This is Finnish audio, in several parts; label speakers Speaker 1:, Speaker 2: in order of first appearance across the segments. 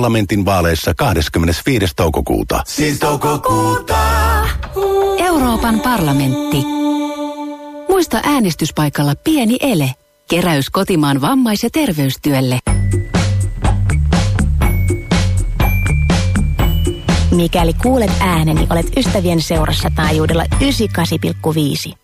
Speaker 1: parlamentin vaaleissa 25. toukokuuta.
Speaker 2: Siis toukokuuta.
Speaker 3: Euroopan parlamentti. Muista äänestyspaikalla pieni ele. Keräys kotimaan vammais- ja terveystyölle.
Speaker 4: Mikäli kuulet ääneni, olet ystävien seurassa taajuudella 98,5.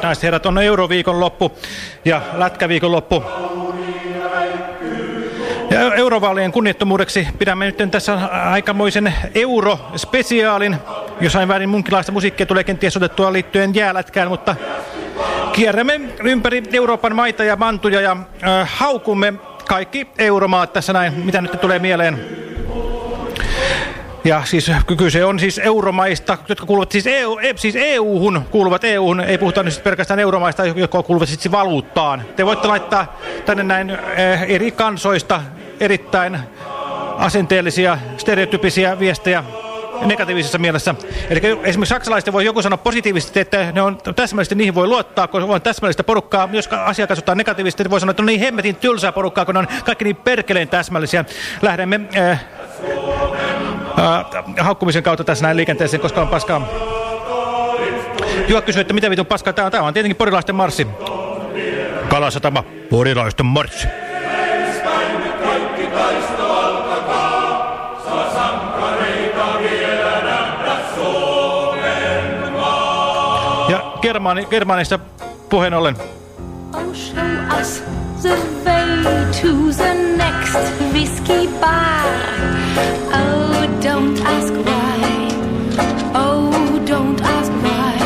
Speaker 5: Hyvät naiset herrat, on Euroviikon loppu ja Lätkäviikon loppu. Ja eurovaalien kunnittomuudeksi pidämme nyt tässä aikamoisen eurospesiaalin. Jossain väärin munkilaista musiikkia tulee kenties otettua liittyen jäälätkään, mutta kierrämme ympäri Euroopan maita ja mantuja ja äh, haukumme kaikki euromaat tässä näin, mitä nyt tulee mieleen. Ja siis kyse on siis euromaista, jotka kuuluvat siis, EU, e, siis EU-hun, kuuluvat EU-hun, ei puhuta nyt periaatteessa euromaista, jotka kuuluvat siis valuuttaan. Te voitte laittaa tänne näin eh, eri kansoista erittäin asenteellisia, stereotypisia viestejä negatiivisessa mielessä. Eli esimerkiksi saksalaisten voi joku sanoa positiivisesti, että ne on täsmällisesti, niihin voi luottaa, kun on täsmällistä porukkaa. Jos asia katsotaan negatiivisesti, niin voi sanoa, että on niin hemmetin tylsää porukkaa, kun on kaikki niin perkeleen täsmällisiä. Lähdemme... Äh, äh, haukkumisen kautta tässä näin liikenteeseen, koska on paskaa. Juha kysyy, että mitä vitun paskaa tämä on. Tämä on tietenkin porilaisten marssi. Kalasatama, porilaisten marssi. Ja Germani, Germanista puheen ollen.
Speaker 6: Oh, show us the way to the next. Oh, don't ask why. Oh, don't ask why.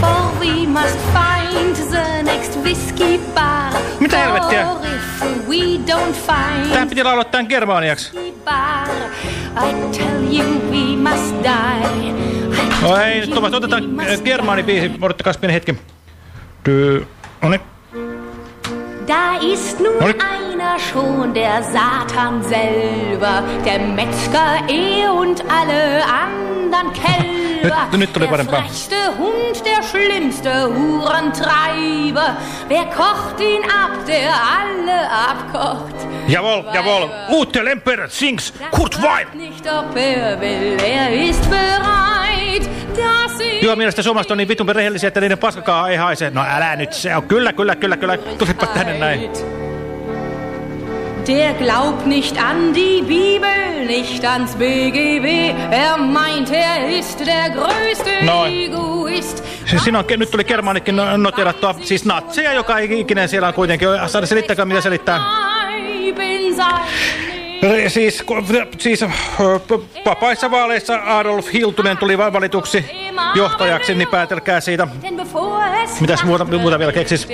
Speaker 6: For we must find the next whiskey bar.
Speaker 5: Mitä helvettiä?
Speaker 6: We don't find
Speaker 5: Tähän piti laulaa tämän germaaniaksi.
Speaker 6: I tell you we must die.
Speaker 5: No ei, nyt otetaan germaanibiisi. Odottakaa pieni hetki. Tyy. No niin.
Speaker 6: Da ist nun
Speaker 5: Moin.
Speaker 6: einer schon, der Satan selber, der Metzger eh und alle anderen Kälber. Der frechste Hund, der schlimmste Hurentreiber. Wer kocht ihn ab, der alle abkocht?
Speaker 5: Jawohl, jawohl. Ute Lemper sings Kurt
Speaker 6: fragt nicht, ob er will, er ist bereit.
Speaker 5: Joo, mielestäni suomalaiset on niin vitun rehellisiä, että niiden paskakaa ei haise. No älä nyt se on. Kyllä, kyllä, kyllä, kyllä. Tulipa tänne näin.
Speaker 6: Der glaubt nicht an die Bibel, nicht ans BGB. Er meint, er ist der größte
Speaker 5: Noin.
Speaker 6: Egoist.
Speaker 5: Siis siinä on, nyt tuli Germaanikin no- noterattua, siis natseja, joka ikinen siellä on kuitenkin. Saada selittäkää, mitä selittää. Siis, siis vapaissa vaaleissa Adolf Hiltunen tuli va- valituksi johtajaksi, niin päätelkää siitä. Mitäs muuta- muuta vielä keksis?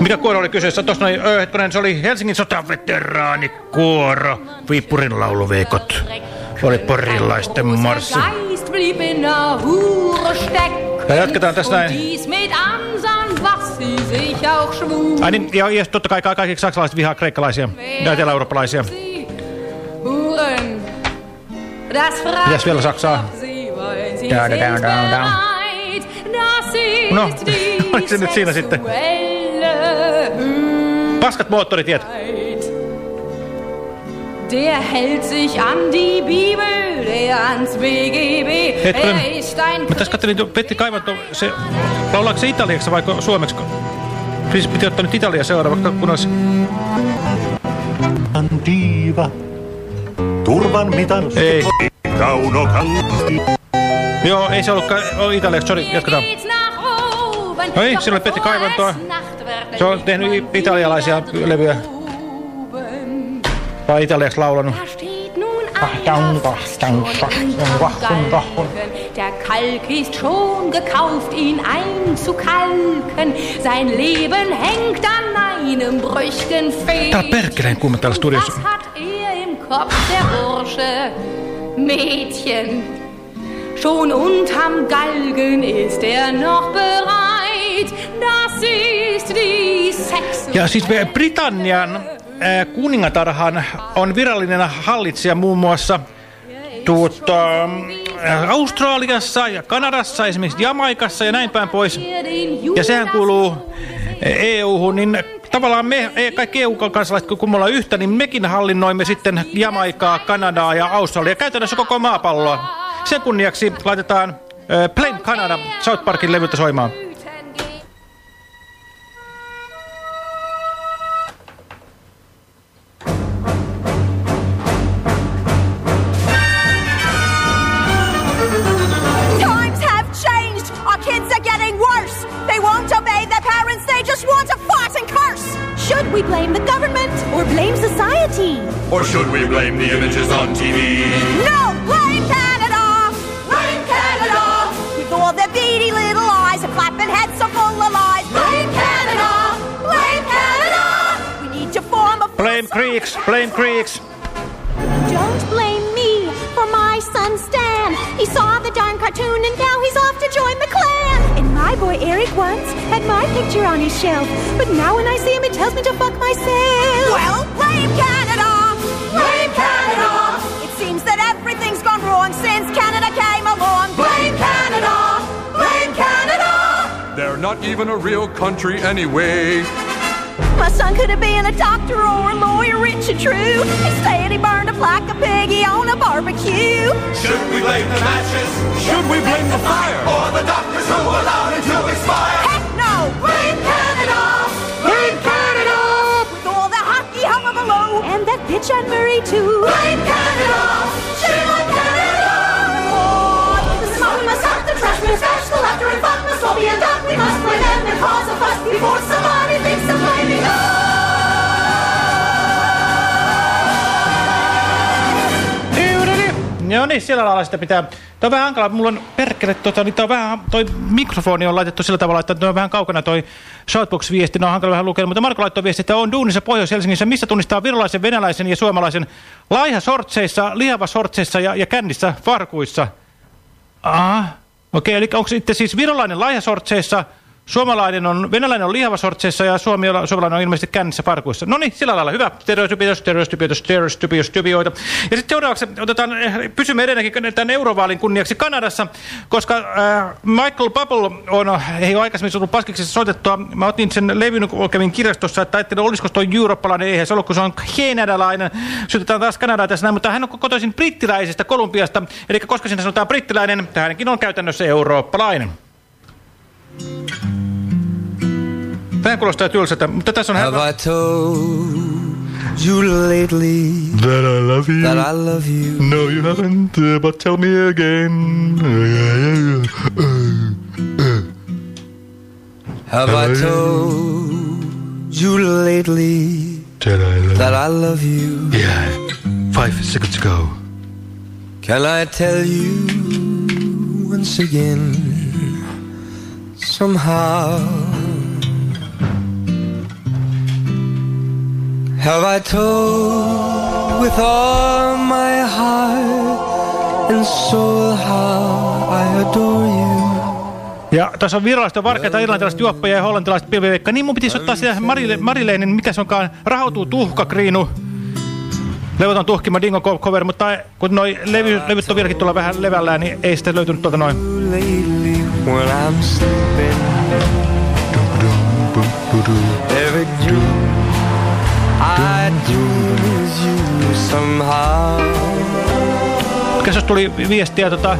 Speaker 5: Mikä kuoro oli kyseessä? Tuossa noin, hetkonen, se oli Helsingin sotaveteraanikuoro. Viippurin lauluveikot. Oli porilaisten marssi. Ja jatketaan tässä näin. Ai niin, ja, ja totta kai ka- kaikki saksalaiset vihaa kreikkalaisia ja etelä-eurooppalaisia. Mitäs vielä Saksaa? Down, down, down, down. No, oliko se nyt siinä sitten? Paskat moottoritiet.
Speaker 6: Der hält sich an die Bibel, der ans BGB.
Speaker 5: Hetkonen.
Speaker 6: Er ist ein
Speaker 5: Mä tässä katselin, Petti Kaivanto, se, laulaako se italiaksi vai suomeksi? Siis piti ottaa nyt Italia seuraavaksi, kun olisi...
Speaker 7: diiva. Turvan mitan
Speaker 5: Ei.
Speaker 7: Kauno.
Speaker 5: Joo, ei se ollutkaan o, italiaksi, sori, jatketaan. No niin, oli Petti Kaivantoa. Se on tehnyt italialaisia levyjä,
Speaker 6: oben.
Speaker 5: tai italiaksi laulanut.
Speaker 6: Schon in Galgen. Der Kalk ist schon gekauft, ihn einzukalken. Sein Leben hängt an einem.
Speaker 5: Tää on perkeleen kuuma täällä studiossa.
Speaker 6: Was hat er im Kopf, der Bursche? Mädchen. Schon unterm Galgen ist er noch bereit. Das ist die Sex.
Speaker 5: Ja siis Britannian kuningatarhan on virallinen hallitsija muun muassa tuota, äh, Australiassa ja Kanadassa, esimerkiksi Jamaikassa ja näin päin pois. Ja sehän kuuluu EU-hun, niin tavallaan me, e- kaikki EU-kansalaiset, kun me ollaan yhtä, niin mekin hallinnoimme sitten Jamaikaa, Kanadaa ja Australia, käytännössä koko maapalloa. Sen kunniaksi laitetaan äh, Plain Canada South Parkin levyltä soimaan.
Speaker 8: Anyway.
Speaker 5: Joo niin, sillä lailla sitä pitää. Tämä on vähän hankala, mulla on perkele, tota, niin on vähän, toi mikrofoni on laitettu sillä tavalla, että on vähän kaukana toi Shoutbox-viesti, ne on hankala vähän lukea, mutta Marko laittoi viesti, että on duunissa Pohjois-Helsingissä, missä tunnistaa virolaisen, venäläisen ja suomalaisen laihasortseissa, liavasortseissa ja, ja kännissä farkuissa. Aha, okei, eli onko sitten siis virolainen laihasortseissa, Suomalainen on, venäläinen on lihavasortseissa ja suomi, suomalainen on ilmeisesti kännissä farkuissa. No niin, sillä lailla hyvä. Stereotypioita, stereotypioita, stereotypioita. Ja sitten seuraavaksi otetaan, eh, pysymme edelleenkin tämän eurovaalin kunniaksi Kanadassa, koska äh, Michael Bubble on, ei ole aikaisemmin ollut paskiksi soitettua. Mä otin sen levyn, kun kävin kirjastossa, että ajattelin, olisiko toi eurooppalainen, eihän se ollut, kun se on kanadalainen. Sytetään taas Kanadaa tässä näin, mutta hän on kotoisin brittiläisestä Kolumbiasta. Eli koska siinä sanotaan brittiläinen, hänkin on käytännössä eurooppalainen. Vähän kuulostaa tylsältä, mutta tässä on hän...
Speaker 9: Have I told you lately
Speaker 7: That I love you.
Speaker 9: that I love you?
Speaker 7: No, you haven't, uh, but tell me again.
Speaker 9: Have I told you lately
Speaker 7: That I love
Speaker 9: that I love you?
Speaker 7: Yeah, five seconds ago.
Speaker 9: Can I tell you once again? Somehow. Have I told with all my heart and soul how I adore you?
Speaker 5: Ja tässä on virallista varkeita, irlantilaiset juoppoja ja hollantilaiset pilviveikka. Niin mun pitäisi ottaa sitä Marile, Marileinen, mikä se onkaan, rahautuu tuhkakriinu. Levoton tuhkima dingo co- cover, mutta kun noi levy, levyt on vieläkin tuolla vähän levällään, niin ei sitä löytynyt tuolta noin.
Speaker 9: Every dream I is you somehow
Speaker 5: jos tuli viestiä tota... Ää,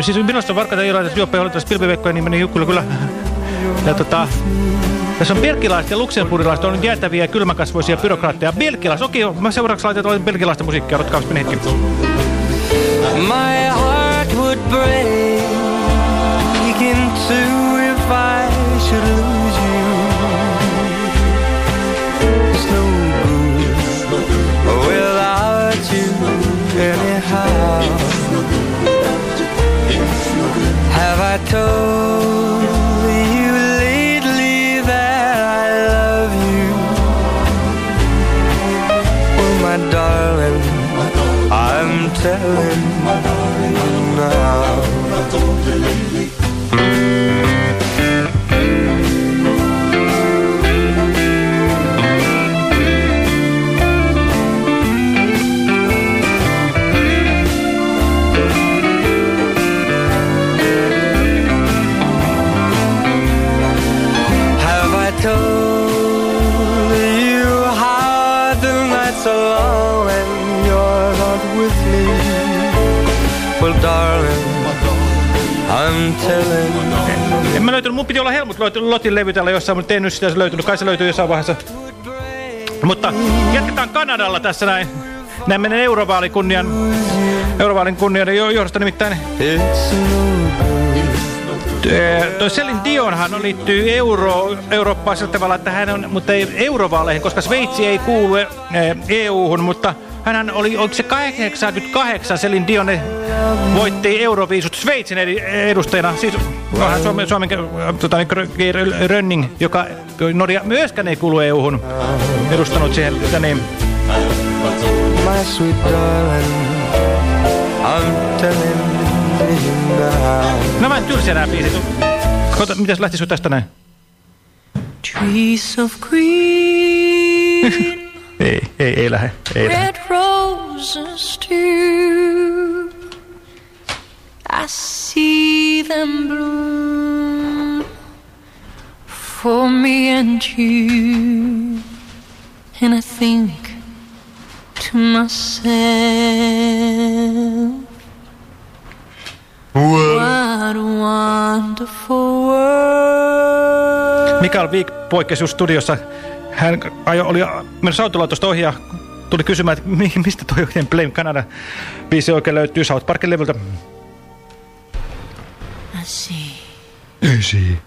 Speaker 5: siis minusta on varkaita irlantilaiset juoppoja ja hollantilaiset pilviveikkoja, niin meni kyllä kyllä. Ja tota... Tässä on belgilaiset ja luksemburilaiset on jäätäviä ja kylmäkasvoisia byrokraatteja. Belgilaiset, okei, mä seuraavaksi laitetaan belgilaista musiikkia, odottakaa pieni hetki.
Speaker 9: My heart would break in two if I should lose anyhow. Have I told you lately that I love you? Oh, my darling, I'm telling
Speaker 5: mun piti olla Helmut Lot- Lotin levy täällä jossain, mutta en nyt sitä löytynyt. Kai se löytyy jossain vaiheessa. Mutta jatketaan Kanadalla tässä näin. Näin menen eurovaalin kunnian, eurovaalin kunnian jo- johdosta nimittäin. Eh, Toi Selin Dionhan liittyy euro, Eurooppaan sillä tavalla, että hän on, mutta ei eurovaaleihin, koska Sveitsi ei kuulu eh, EU-hun, mutta hän oli, oliko se 88 Selin Dion voitti Euroviisut Sveitsin edustajana, siis onhan Suomen, Suomen tota, niin, Rönning, joka Norja myöskään ei kuulu EU-hun, edustanut siihen, niin,
Speaker 9: my sweet darling. I'm telling you now.
Speaker 5: no mä en tylsiä nää biisit. Kota, mitäs lähtis sun tästä näin?
Speaker 10: Trees of green,
Speaker 5: Ei, ei, ei lähde, ei
Speaker 10: red roses too. I see them bloom for me and you, and I think to myself, what a wonderful world.
Speaker 5: Mikael Viik poikkesi studiossa. Hän ajo, oli menossa autolautosta ohi ja tuli kysymään, että mi- mistä toi oikein Blame Canada biisi oikein löytyy South Parkin levyltä.
Speaker 10: I see.
Speaker 11: Ei see.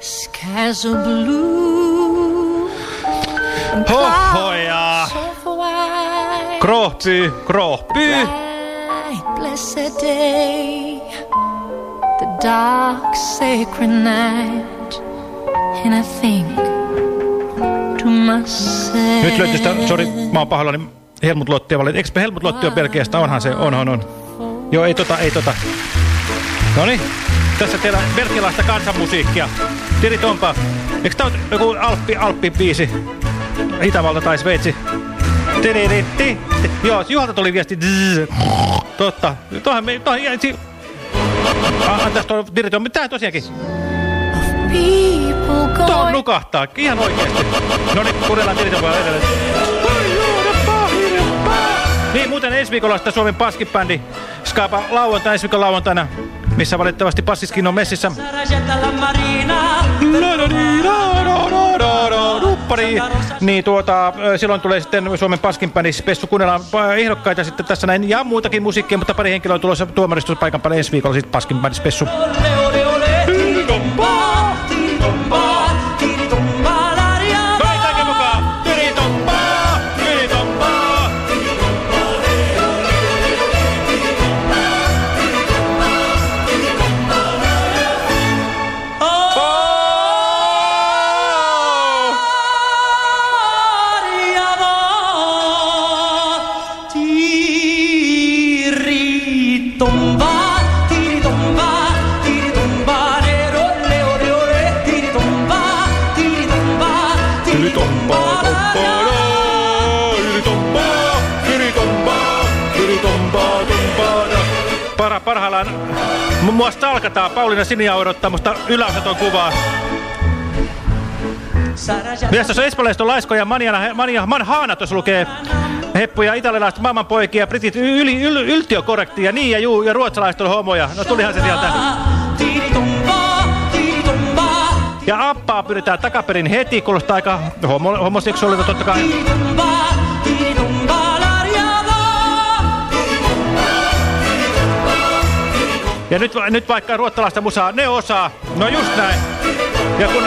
Speaker 10: Skies are blue.
Speaker 5: Hohoja!
Speaker 10: white.
Speaker 5: Krohpy,
Speaker 10: blessed day. The dark, sacred night. And I think.
Speaker 5: Nyt löytyy sitä, sori, mä oon pahoillani Helmut Lottia valit. Eikö Helmut Lotti on Belgiasta? Onhan se, onhan on. Joo, ei tota, ei tota. Noniin, tässä teillä on belgialaista kansanmusiikkia. Tiri Tompa. Eikö tää ole joku Alppi, Alppi-biisi? Itävalta tai Sveitsi? Tidiritti. Joo, Juhalta tuli viesti. Zzz. Totta. Tuohan me, tuohan, si... A- Antaas tuo Tiri Tompa. Tää tosiaankin.
Speaker 10: People
Speaker 5: Tuohon
Speaker 10: going
Speaker 5: nukahtaa. Ihan oikeesti. Noniin, kuunnellaan Tiri Tompaa edelleen. Niin, muuten ensi viikolla sitten Suomen paskibändi Skapa lauantaina, ensi viikon lauantaina, missä valitettavasti passiskin on messissä. Niin tuota, silloin tulee sitten Suomen paskinbändi Spessu, kuunnellaan ehdokkaita sitten tässä näin ja muutakin musiikkia, mutta pari henkilöä on tulossa tuomaristuspaikan päälle ensi viikolla sitten paskinbändi Spessu. Kai muun muassa talkataan. Pauliina Sinia odottaa musta yläosaton kuvaa. Tuossa espanjalaiset on laiskoja, mania, mania, manhaana tuossa lukee. Heppuja, italialaiset maailmanpoikia, britit yli, yl, yltiökorrektia, niin ja juu, ja ruotsalaiset on homoja. No tulihan se sieltä. Ja appaa pyydetään takaperin heti, kuulostaa aika homo, homoseksuaalilta totta kai. Ja nyt, nyt vaikka ruotsalaista musaa, ne osaa. No just näin. Ja kun...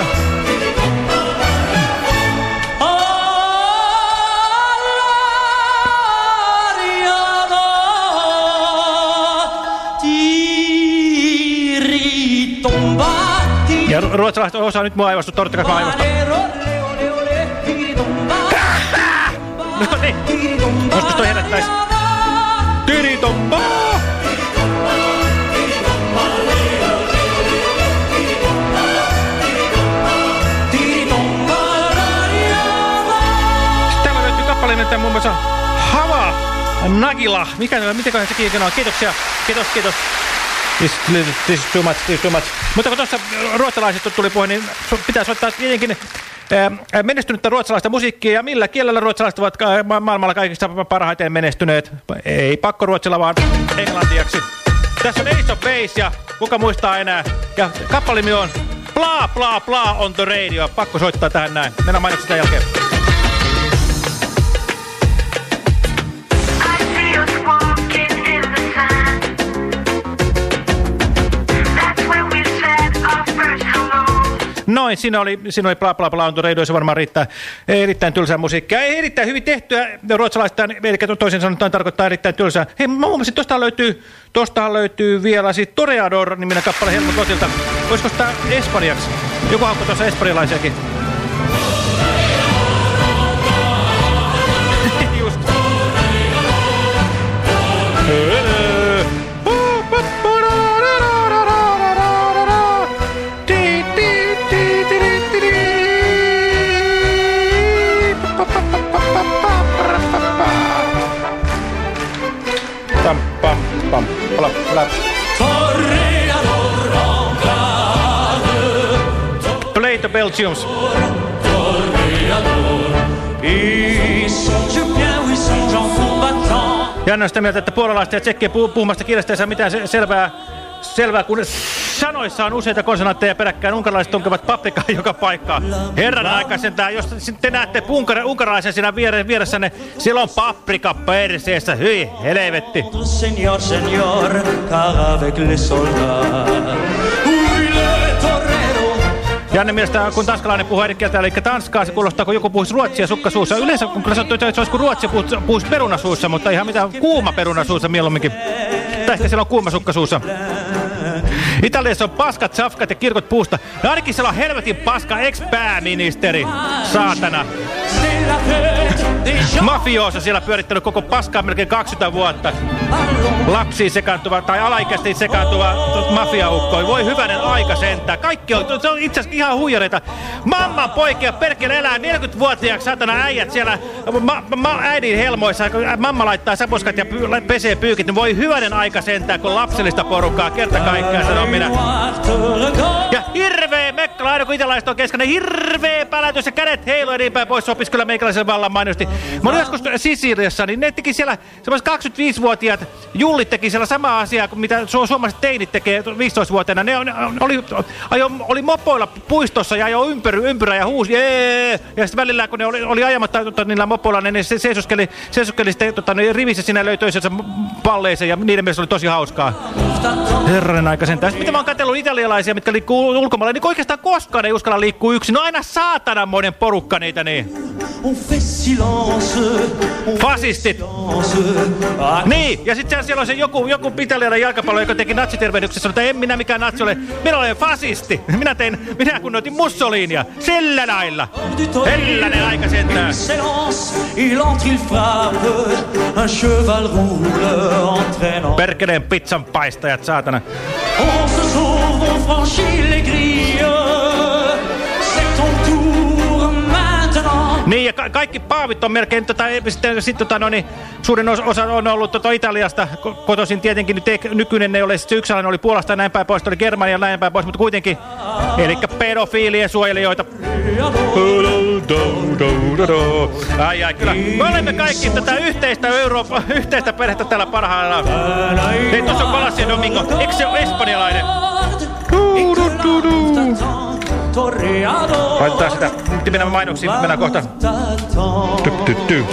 Speaker 5: Ja ru- ruotsalaiset osaa nyt mua aivastu, totta kai mä aivastun. No niin. Joskus toi herättäis. Nimeltään muun muassa Hava Nagila. Mikä, mitäköhän sekin ikinä on? Kiitoksia. Kiitos, kiitos. This, this is too much, this is too much. Mutta kun tuossa ruotsalaiset tuli puhe, niin pitää soittaa tietenkin menestynyttä ruotsalaista musiikkia. Ja millä kielellä ruotsalaiset ovat maailmalla kaikista parhaiten menestyneet? Ei pakko ruotsilla, vaan englantiaksi. Tässä on Ace of Base ja kuka muistaa enää. Ja kappalimi on Bla Bla Bla on the radio. Pakko soittaa tähän näin. Mennään mainokset jälkeen. Noin, siinä oli, siinä oli bla bla bla on se varmaan riittää erittäin tylsää musiikkia. Ei erittäin hyvin tehtyä ruotsalaista, eli toisin sanoen tarkoittaa erittäin tylsää. Hei, mä huomasin, tostahan löytyy, tostahan löytyy vielä siis Toreador-niminen kappale Helmut Lotilta. Olisiko sitä espanjaksi? Joku haukko tuossa espanjalaisiakin. Plap. Play the Belgiums. Janne on sitä mieltä, että puolalaista ja tsekkien puh puhumasta kielestä ei saa mitään se selvää, selvää, kun sanoissa on useita konsonantteja peräkkäin. Unkarilaiset tunkevat paprikaa joka paikkaan. Herran aika sentään, jos te näette unkar unkaraisen siinä viere vieressänne, siellä on paprika perseessä. Hyi, helvetti. Janne mielestä, kun tanskalainen puhuu eri kieltä, eli tanskaa, se kuulostaa, kun joku puhuisi ruotsia sukkasuussa. Yleensä kun kyllä sanottu, että se olisi kuin ruotsia puhuisi, perunasuussa, mutta ihan mitä kuuma perunasuussa mieluumminkin. Tai sitten siellä on kuuma sukkasuussa. Italiassa on paskat, safkat ja kirkot puusta. Ja ainakin siellä on helvetin paska ex-pääministeri. Saatana. Mafiosa siellä pyörittänyt koko paskaa melkein 20 vuotta. Lapsiin sekaantuva tai alaikäisiin sekaantuva mafiaukko. Voi hyvänen aika sentään. Kaikki on, se on itse asiassa ihan huijareita. Mamman poikia perkele elää 40-vuotiaaksi satana äijät siellä ma, ma, äidin helmoissa. kun Mamma laittaa saposkat ja py, pesee pyykit. Voi hyvänen aika sentään, kun lapsellista porukkaa kerta kaikkiaan sanon minä. Ja hirveä mekkala, aina kun italaiset on kesken, niin hirveä pälätys ja kädet heilu ja niin päin pois sopisi kyllä meikäläisen vallan mainosti. Mä olin joskus Sisiliassa, niin ne teki siellä semmoiset 25-vuotiaat jullit teki siellä samaa asiaa kuin mitä su suomalaiset teinit tekee 15-vuotiaana. Ne, on, oli, ajo, oli mopoilla puistossa ja ajoi ympyry, ympyrä ja huusi jee. Ja sitten välillä kun ne oli, oli ajamatta tota, niillä mopoilla, niin ne se, seisoskeli, seisoskeli sitten tota, rivissä siinä löytyi se palleeseen ja niiden mielestä oli tosi hauskaa. Herranen aika sentään. Sitten mitä mä oon katsellut italialaisia, mitkä liikkuu ulkomailla, niin oikeastaan koskaan ei uskalla liikkuu yksin. No aina saatananmoinen porukka niitä niin. Fasistit. Niin, ja sitten siellä on se joku, joku italialainen jalkapallo, joka teki natsitervehdyksessä, sanoi, että en minä mikään natsi ole, minä olen fasisti. Minä tein, minä kunnoitin Mussolinia, sillä lailla. Hellanen aika sentään. Perkeleen pizzan paistajat, saatana.
Speaker 12: On se sauve, on franchit les grilles.
Speaker 5: Niin, ja ka kaikki paavit on melkein, tota, sitten sit, tota, no, niin, suurin os osa on ollut tota, Italiasta, ko kotoisin tietenkin, nyt ei, nykyinen ei ole, sit se yksi alainen oli Puolasta näin päin pois, oli Germania ja näin päin pois, mutta kuitenkin, eli pedofiilien suojelijoita. Ai ai, kyllä. Me olemme kaikki tätä yhteistä Euroopan, yhteistä perhettä täällä parhaillaan. Hei, tuossa on Palacio Domingo. Eikö se ole espanjalainen?
Speaker 12: Torreador.
Speaker 5: Laitetaan sitä. Nyt mennään mainoksiin. Mennään kohta. Ty.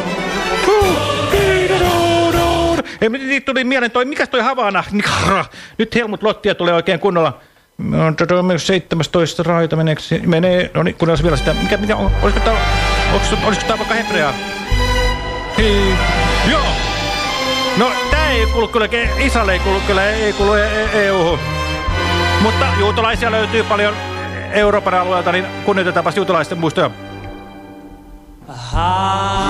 Speaker 5: Ei, nyt tuli mieleen toi, mikäs toi Havana? Nyt Helmut Lottia tulee oikein kunnolla. On tota, 17 raita meneekö se- menee, no niin, kuunnellaan vielä sitä. Mikä, on- olisiko tää, olisiko, olisiko tää vaikka hebreaa? Hei, joo. No, tää ei kuulu kyllä, Israel ei kuulu kyllä, ei kuulu EU-hun. Mutta juutalaisia löytyy paljon Euroopan alueelta, niin kunnioitetaanpa juutalaisten muistoja.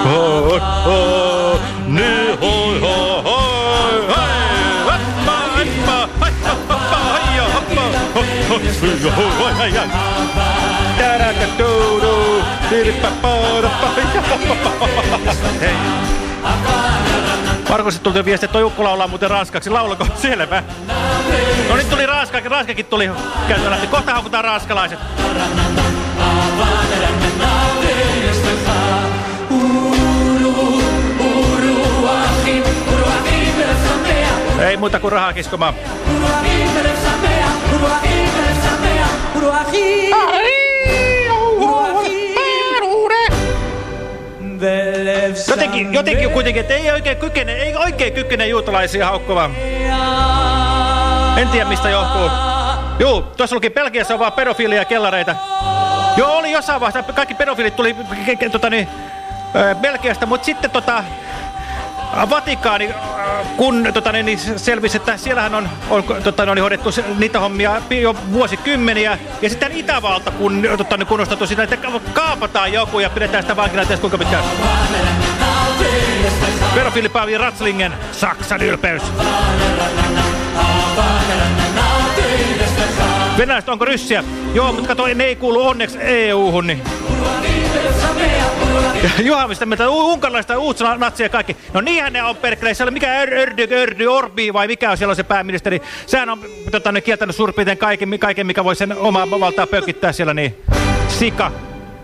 Speaker 5: Ho, ho, ne, hoi, ho, hoi, hei, hoppa, hoppa, hoppa, haija, hoppa, ho, ho, ho, ho, hoi, hei, hei. Tärkä, du, du, Hei. Markosit tuli viesti, että Ukko laulaa muuten ranskaksi. Laulako? Selvä. No nyt tuli ranska, ranskakin tuli käytön läpi. Kohta haukutaan ranskalaiset. Ei muuta kuin rahaa kiskomaan. Jotenkin, jotenkin kuitenkin, että ei oikein kykene, ei oikein kykene juutalaisia haukkumaan. En tiedä mistä johtuu. Juu, tuossa luki Belgiassa on vaan pedofiilia kellareita. Joo, oli jossain vaiheessa, kaikki pedofiilit tuli tota, niin, Belgiasta, mutta sitten tota, Vatikaani, kun tota, niin selvisi, että siellähän on, on tota, niin, hoidettu niitä hommia jo vuosikymmeniä. Ja sitten Itävalta, kun tota, niin kunnostettu sitä, että kaapataan joku ja pidetään sitä vankina tässä kuinka pitkään. Paavi Ratslingen, Saksan ylpeys. Venäläiset onko ryssiä? Joo, mutta kato, ne ei kuulu onneksi EU-hun. Niin. Juha, mistä mieltä unkarilaista uutsa natsia kaikki. No niinhän ne on perkele. Se oli mikä Ördy, Ördy, Orbi vai mikä on siellä se pääministeri. Sehän on tota, ne kieltänyt suurin kaiken, kaiken, mikä voi sen omaa valtaa pökittää siellä. Niin. Sika.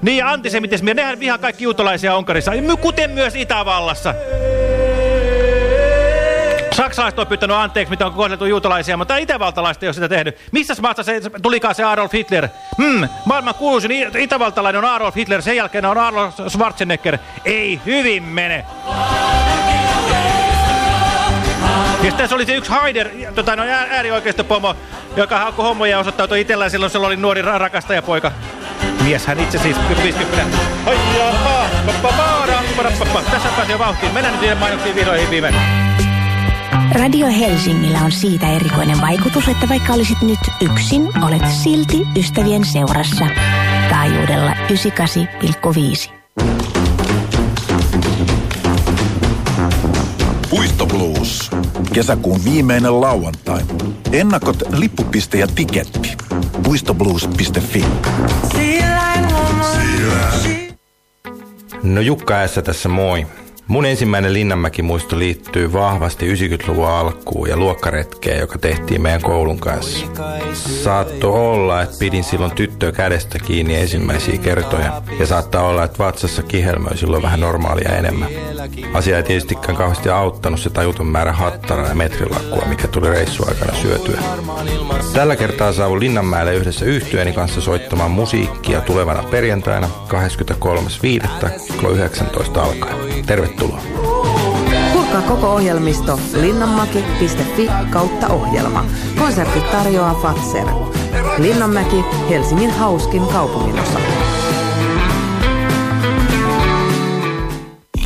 Speaker 5: Niin ja antisemitismia. Nehän vihaa kaikki juutalaisia Unkarissa. Kuten myös Itävallassa. Saksalaiset on pyytänyt anteeksi, mitä on kohdeltu juutalaisia, mutta itävaltalaiset ei ole sitä tehnyt. Missä maassa se tulikaan se Adolf Hitler? Hmm, maailman kuuluisin itävaltalainen on Adolf Hitler, sen jälkeen on Arnold Schwarzenegger. Ei hyvin mene. Ja se oli se yksi Haider, tota, no, äärioikeistopomo, joka haukkui hommoja ja osoittautui itsellään silloin, silloin oli nuori rakastajapoika. Mies hän itse siis, 50. Tässä pääsi jo vauhtiin. Mennään nyt mainoktiin vihdoihin viimein.
Speaker 13: Radio Helsingillä on siitä erikoinen vaikutus, että vaikka olisit nyt yksin, olet silti ystävien seurassa. Taajuudella 98,5.
Speaker 14: Puisto Blues. Kesäkuun viimeinen lauantai. Ennakot, lippupiste ja tiketti. puistoblues.fi.
Speaker 15: No Jukka Ässä tässä moi. Mun ensimmäinen Linnanmäki-muisto liittyy vahvasti 90-luvun alkuun ja luokkaretkeen, joka tehtiin meidän koulun kanssa. Saatto olla, että pidin silloin tyttöä kädestä kiinni ensimmäisiä kertoja, ja saattaa olla, että vatsassa kihelmöi silloin vähän normaalia enemmän. Asia ei tietystikään kauheasti auttanut se tajuton määrä hattara ja metrilakkua, mikä tuli reissuaikana syötyä. Tällä kertaa saavun Linnanmäelle yhdessä yhtyeni kanssa soittamaan musiikkia tulevana perjantaina 23.5. kello 19 alkaen. Tervetuloa.
Speaker 16: Kurkkaa koko ohjelmisto linnanmaki.fi kautta ohjelma. Konsertit tarjoaa Fatser. Linnanmäki, Helsingin hauskin kaupunginosa.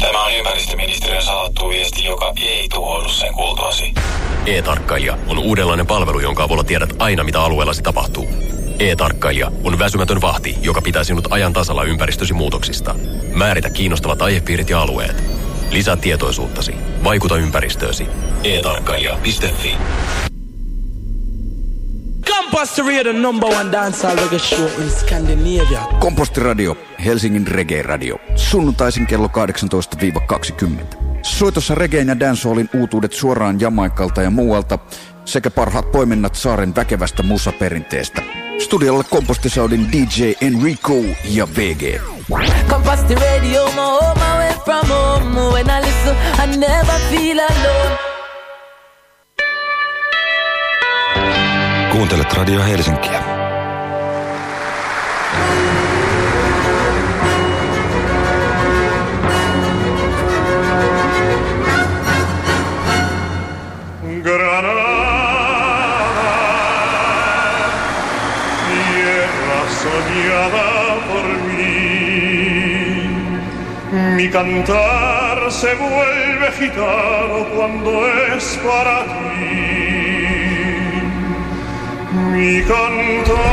Speaker 17: Tämä on ympäristöministeriön salattu viesti, joka ei tuhoudu sen kuultuasi. E-tarkkailija on uudenlainen palvelu, jonka avulla tiedät aina, mitä alueellasi tapahtuu. E-tarkkailija on väsymätön vahti, joka pitää sinut ajan tasalla ympäristösi muutoksista. Määritä kiinnostavat aihepiirit ja alueet. Lisää tietoisuuttasi. Vaikuta ympäristöösi. E-tarkkailija.fi
Speaker 18: Composteria, the number one dancehall reggae show in Scandinavia.
Speaker 19: Kompostiradio, Helsingin Reggae-radio. Sunnuntaisin kello 18-20. Soitossa reggae ja dancehallin uutuudet suoraan Jamaikalta ja muualta sekä parhaat poiminnat saaren väkevästä musaperinteestä. Studiolla kompostisaudin DJ Enrico ja VG.
Speaker 20: Compost the radio, my home away home. When I listen, I never feel alone.
Speaker 14: Kuuntelet Radio Helsinkiä.
Speaker 8: Cantar se vuelve gitano cuando es para ti. Mi cantar.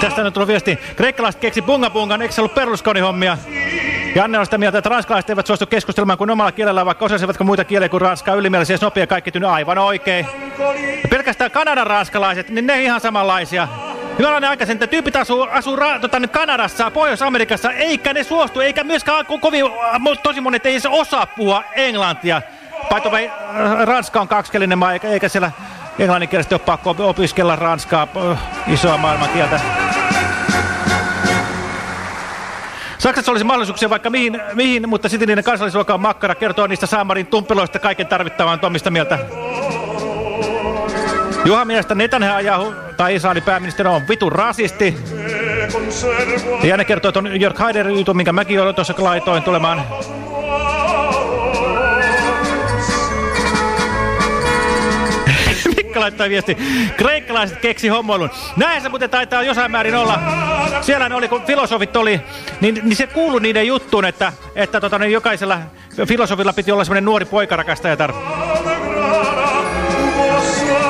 Speaker 5: Tästä nyt tuli viesti. Kreikkalaiset keksi bunga bungan, eikö se ollut Berlusconi-hommia? Janne on sitä mieltä, että ranskalaiset eivät suostu keskustelemaan kuin omalla kielellä, vaikka osasivatko muita kieliä kuin ranskaa, ylimielisiä, snopia kaikki tyyny aivan oikein. Ja pelkästään Kanadan ranskalaiset, niin ne ihan samanlaisia. Hyvälainen aikaisemmin, että tyypit asuu, asuu ra, tota, Kanadassa, Pohjois-Amerikassa, eikä ne suostu, eikä myöskään ko kovin, mo- tosi monet ei se osaa puhua englantia. Paito vai äh, Ranska on kaksikielinen maa, eikä, siellä englanninkielisesti ole pakko opiskella ranskaa, äh, isoa maailmankieltä. Saksassa olisi mahdollisuuksia vaikka mihin, mihin mutta sitten niiden kansallisruoka on makkara. Kertoo niistä Saamarin tumpeloista kaiken tarvittavan Tomista mieltä. Juha mielestä Netanyahu tai Israelin pääministeri on vitun rasisti. Ja ne kertoo tuon Jörg Haider jutun, minkä mäkin jo tuossa laitoin tulemaan. Mikka laittaa viesti. Kreikkalaiset keksi hommoilun. Näin se muuten taitaa jossain määrin olla. Siellä ne oli, kun filosofit oli, niin, niin se kuului niiden juttuun, että, että tota, niin jokaisella filosofilla piti olla semmoinen nuori poikarakastajatar.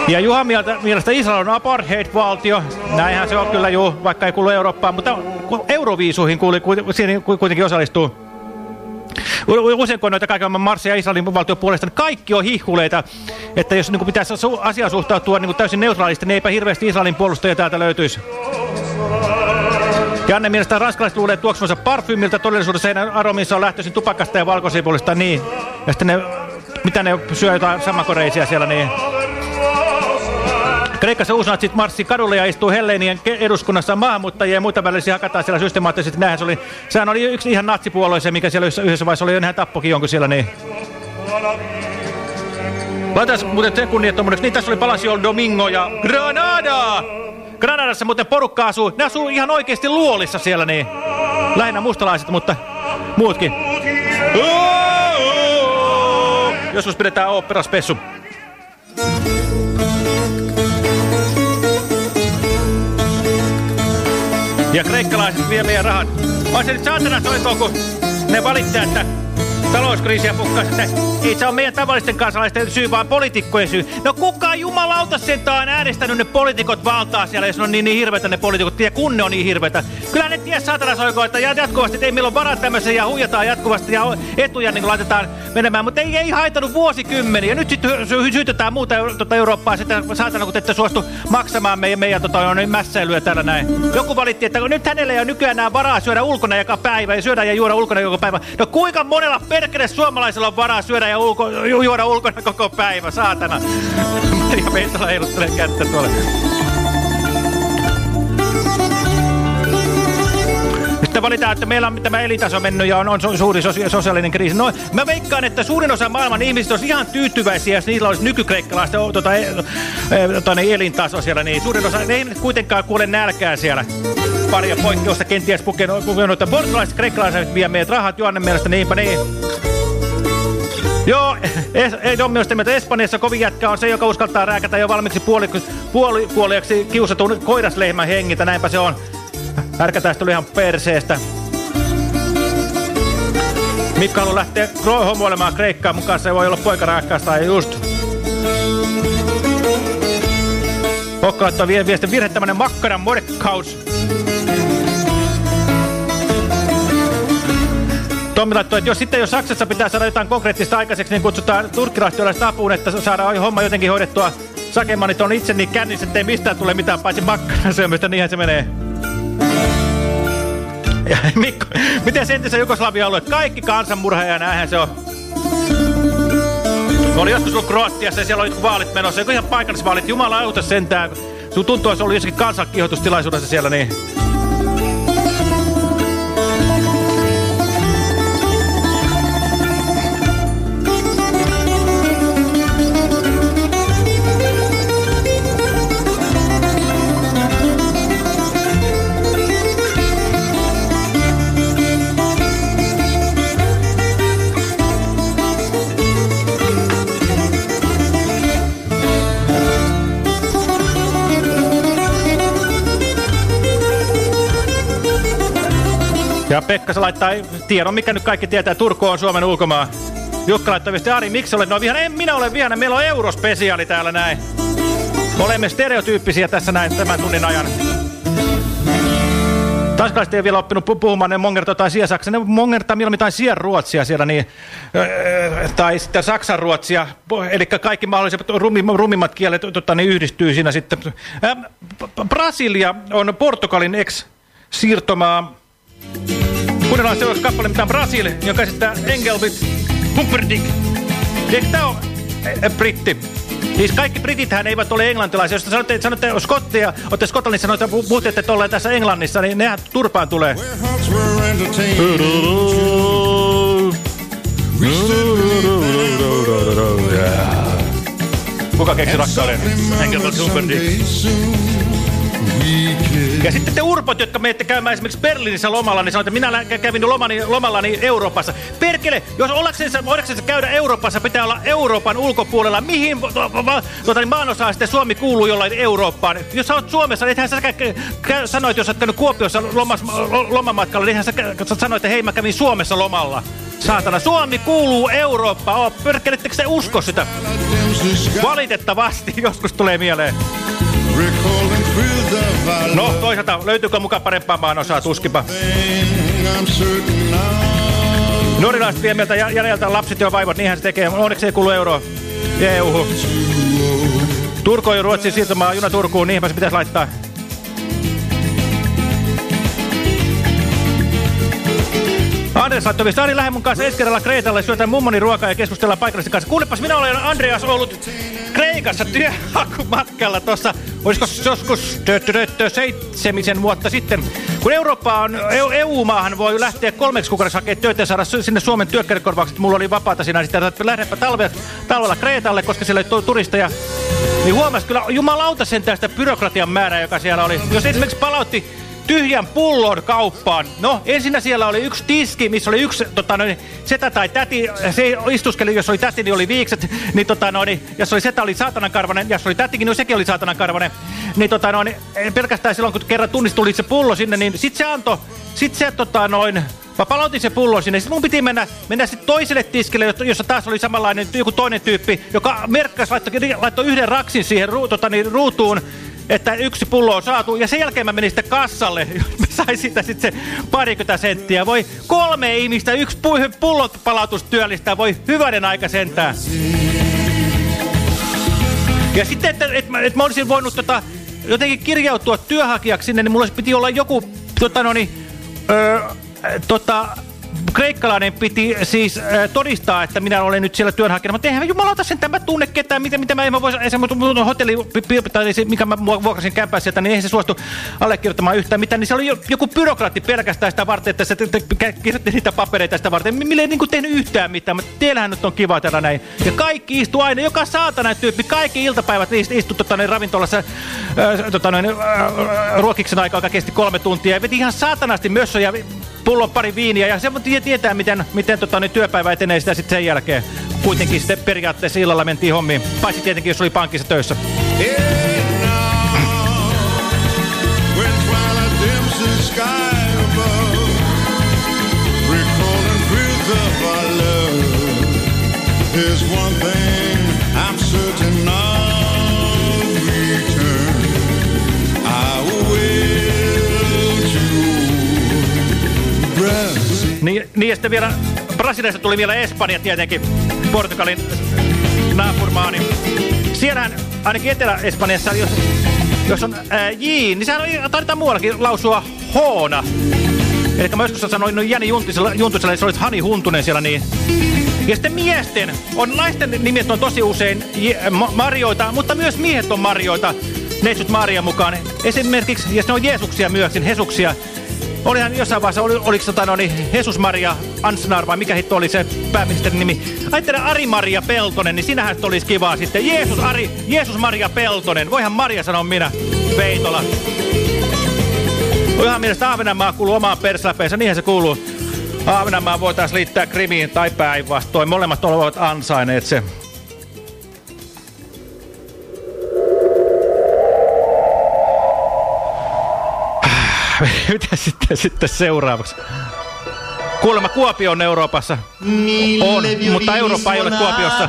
Speaker 5: Ja Juha mieltä, mielestä Israel on apartheid-valtio. Näinhän se on kyllä juu, vaikka ei kuulu Eurooppaan, mutta Euroviisuihin kuuli, kuitenkin osallistuu. Usein kun noita kaiken Marsia ja Israelin valtion puolesta, niin kaikki on hihkuleita, että jos niin pitäisi asiaan suhtautua niin täysin neutraalisti, niin eipä hirveästi Israelin puolustajia täältä löytyisi. Janne mielestä ranskalaiset luulee tuoksumansa parfyymiltä, todellisuudessa heidän aromissa on lähtöisin tupakasta ja valkosipulista, niin. Ja sitten ne, mitä ne syö jotain samakoreisia siellä, niin. Kreikassa uusnatsit marssi kadulle ja istuu Helleenien eduskunnassa maahanmuuttajia ja muita välisiä hakataan siellä systemaattisesti. Näinhän se oli, sehän oli yksi ihan natsipuolue se, mikä siellä yhdessä vaiheessa oli, ihan tappokin jonkun siellä niin. Laitetaan muuten sen kunniattomuudeksi. Niin tässä oli Palacio Domingo ja Granada! Granadassa muuten porukka asuu. Ne asuu ihan oikeasti luolissa siellä niin. Lähinnä mustalaiset, mutta muutkin. Joskus pidetään oopperaspessu. Ja kreikkalaiset vie meidän rahat. On se nyt saatana soitoo, kun ne valittaa, että talouskriisiä pukkaa, että ei se ole meidän tavallisten kansalaisten syy, vaan poliitikkojen syy. No kuka jumalauta sentään on äänestänyt ne poliitikot valtaa siellä, jos ne on niin, niin hirveitä ne poliitikot, ja kun ne on niin hirveitä. Kyllä ne ties saatana soikoo, että jatkuvasti, että ei meillä ole varaa tämmöisen ja huijataan jatkuvasti ja etuja niin laitetaan menemään, mutta ei, ei haitanut vuosikymmeniä. Nyt sitten sy syytetään muuta tota Eurooppaa sitä saatana, kun te ette suostu maksamaan meidän, meidän tota, niin mässäilyä täällä näin. Joku valitti, että nyt hänellä ei ole nykyään enää varaa syödä ulkona joka päivä ja syödä ja juoda ulkona joka päivä. No kuinka monella perkele suomalaisella on varaa syödä ja ulko, ju, juoda ulkona koko päivä, saatana. Maria Veitola heiluttelee kättä tuolle. Sitten valitaan, että meillä on tämä elintaso mennyt ja on, on suuri sosiaalinen kriisi. No, mä veikkaan, että suurin osa maailman ihmisistä olisi ihan tyytyväisiä, jos niillä olisi nykykreikkalaista tota, e, e, tota, niin elintaso siellä. Niin suurin osa ei kuitenkaan kuule nälkää siellä. Paria poikkeusta kenties pukenut, että portugalaiset kreikkalaiset vie meidät rahat Juonnen mielestä, niinpä niin. Joo, es, ei ole mielestäni, että Espanjassa kovin jätkä on se, joka uskaltaa rääkätä jo valmiiksi puoli, puoli, puoliaksi kiusatun koiraslehmän hengitä, näinpä se on. Härkätäistä tuli ihan perseestä. Mikko haluaa lähteä homoilemaan Kreikkaan kanssa, se voi olla poikarääkkäistä ja just. Pokka laittaa viestin virhe tämmönen makkaran modekkaus. Tommi laittoi, että jos sitten jos Saksassa pitää saada jotain konkreettista aikaiseksi, niin kutsutaan turkkilaistyöläistä apuun, että saadaan homma jotenkin hoidettua. Sakemanit on itse niin kännissä, ettei mistään tule mitään paitsi makkaran syömistä, niinhän se menee. Mikko, miten se entisen Jugoslavia alue? Kaikki kansanmurha ja näinhän se on. Mä olin joskus ollut Kroatiassa ja siellä oli vaalit menossa. Joku ihan paikallisvaalit. Jumala auta sentään. Sun tuntuu, että se oli jossakin kansankihoitustilaisuudessa siellä niin. Ja Pekka se laittaa tiedon, mikä nyt kaikki tietää, Turku on Suomen ulkomaa. Jukka laittaa viesti, Ari, miksi olet no vihana? En minä ole vihana, meillä on eurospesiaali täällä näin. Olemme stereotyyppisiä tässä näin tämän tunnin ajan. Tanskalaiset ei vielä oppinut pu- puhumaan, ne mongertaa jotain siasaksa. Ne mongertaa mieluummin jotain sianruotsia siellä, niin, tai sitten saksanruotsia. Eli kaikki mahdolliset rumi, rumimmat kielet tota, niin yhdistyy siinä sitten. Brasilia on Portugalin ex-siirtomaa. Kuunnellaan seuraavaksi kappale, mitä on Brasil, joka esittää Engelbert Humperdinck. Eikö tämä ole äh, britti? Siis kaikki britithän eivät ole englantilaisia. Jos te sanotte, sanotte skottia, olette Skotlannissa, sanotte, puhutte, että ollaan tässä Englannissa, niin nehän turpaan tulee. Kuka keksi rakkauden? Engelbert Humperdinck. Ja sitten te urpot, jotka menette käymään esimerkiksi Berliinissä lomalla, niin sanotte, minä kävin lomani, lomallani Euroopassa. Perkele, jos ollakseen, voidakseen käydä Euroopassa, pitää olla Euroopan ulkopuolella. Mihin tuota, niin maanosaa sitten Suomi kuuluu jollain Eurooppaan? Jos sä oot Suomessa, niin ethän sä sanoit, jos sä oot käynyt Kuopiossa lomas, lomamatkalla, niin ethän sä sanoit, että hei mä kävin Suomessa lomalla. Saatana, Suomi kuuluu Eurooppaan. Oh, perkele, ettekö te usko sitä? Valitettavasti joskus tulee mieleen. No, toisaalta löytyykö mukaan parempaa maan osaa, tuskipa. Norjalaiset vie meiltä jä- jäljeltä lapset ja vaivot, niinhän se tekee. Onneksi ei kuulu euroa EU-hu. Turku ja Ruotsin siirtomaa juna Turkuun, niinpä se pitäisi laittaa. Andreas laittoi Ari lähde mun kanssa ensi kerralla Kreetalle, syötään mummoni ruokaa ja keskustellaan paikallisten kanssa. Kuulepas, minä olen Andreas ollut Kreikassa työhakumatkalla tuossa, olisiko joskus tö, tö, seitsemisen vuotta sitten. Kun Eurooppa on, EU-maahan voi lähteä kolmeksi kuukaudeksi hakemaan töitä ja saada sinne Suomen työkkärikorvaukset. Mulla oli vapaata siinä sitten, että lähdepä talve, talvella Kreetalle, koska siellä oli turisteja. Niin huomasi kyllä jumalauta sen tästä byrokratian määrää, joka siellä oli. Jos esimerkiksi palautti tyhjän pullon kauppaan. No, ensinnä siellä oli yksi tiski, missä oli yksi tota, noin, setä tai täti. Se istuskeli, jos oli täti, niin oli viikset. Niin, tota, noin, jos oli setä, oli saatanan karvanen. Jos oli tätikin, niin sekin oli saatanan karvanen. Niin tota, noin, pelkästään silloin, kun kerran tunnista tuli se pullo sinne, niin sit se antoi, sit se tota, noin, Mä palautin se pullon sinne. Sitten mun piti mennä, mennä sitten toiselle tiskille, jossa taas oli samanlainen joku toinen tyyppi, joka merkkasi, laittoi, laittoi yhden raksin siihen ru, tota, niin, ruutuun että yksi pullo on saatu, ja sen jälkeen mä menin sitten kassalle, mä sain siitä sitten se parikymmentä senttiä. Voi kolme ihmistä, yksi pullon palautus työllistää, voi hyvänen aika sentään. Ja sitten, että, että, että, mä olisin voinut tota, jotenkin kirjautua työhakijaksi sinne, niin mulla piti olla joku, tota no niin, öö, tota, kreikkalainen piti siis äh, todistaa, että minä olen nyt siellä työnhakijana. Mutta eihän jumalauta sen tämä tunne ketään, mitä, mitä mä en voisi, esimerkiksi hotelli, tai se, mikä mä vuokrasin kämpää sieltä, niin eihän se suostu allekirjoittamaan yhtään mitään. Niin se oli joku byrokraatti pelkästään sitä varten, että se kirjoitti niitä papereita sitä varten. Mille ei niin kuin tehnyt yhtään mitään, mutta teillähän nyt on kiva täällä näin. Ja kaikki istuu aina, joka saatana tyyppi, kaikki iltapäivät istuu tota, niin, ravintolassa äh, tota, niin, äh, ruokiksen aikaa, joka kesti kolme tuntia. Ja veti ihan saatanasti mössöjä pullon pari viiniä ja se tietää, miten, miten tota, niin työpäivä etenee sitä sitten sen jälkeen. Kuitenkin sitten periaatteessa illalla mentiin hommiin, paitsi tietenkin, jos oli pankissa töissä.
Speaker 8: There's one thing I'm certain
Speaker 5: Niin, niin ja sitten vielä Brasiliasta tuli vielä Espanja tietenkin, Portugalin naapurmaani. Siellähän ainakin Etelä-Espanjassa, jos, jos on J, niin sehän on, taidetaan muuallakin lausua Hoona. Eli mä joskus sanoin no Jani Juntuselle, Juntuselle että sä olit Hani Huntunen siellä niin. Ja sitten miesten, on naisten nimet on tosi usein ma marjoita, mutta myös miehet on marjoita. Neitsut Maria mukaan. Esimerkiksi, ja ne on Jeesuksia myös, Hesuksia. Olihan jossain vaiheessa, oli, oliko tota, no, niin, Jesus Maria Ansnar vai mikä hitto oli se pääministerin nimi? Ajattelen Ari-Maria Peltonen, niin sinähän olisi kivaa sitten. Jeesus, Ari, Jeesus Maria Peltonen. Voihan Maria sanoa minä, Veitola. Ihan mielestä Ahvenanmaa kuuluu omaan persläpeensä, niinhän se kuuluu. Ahvenanmaa voitaisiin liittää Krimiin tai päinvastoin. Molemmat ovat ansaineet se. Mitä sitten, sitten seuraavaksi? Kuulemma Kuopio on Euroopassa. On, mutta Eurooppa ei ole Kuopiossa.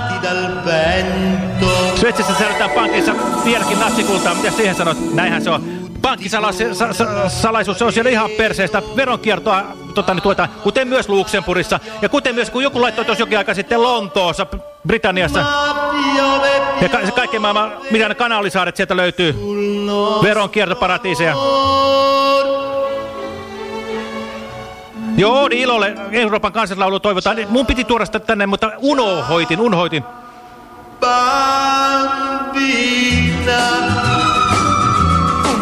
Speaker 5: Sveitsissä säilytään pankissa vieläkin natsikultaa. Mitä siihen sanot? Näinhän se on. pankkisalaisuus, se on siellä ihan perseestä. Veronkiertoa tota, niin tuetaan, kuten myös Luxemburgissa. Ja kuten myös, kun joku laittoi tuossa jokin aika sitten Lontoossa, Britanniassa. Ja ka se kaikki maailman, mitä ne kanalisaaret sieltä löytyy. Veronkiertoparatiiseja. Joo, niin ilolle Euroopan kansallislaulu toivotaan. Mun piti tuoda sitä tänne, mutta unohoitin, unohoitin.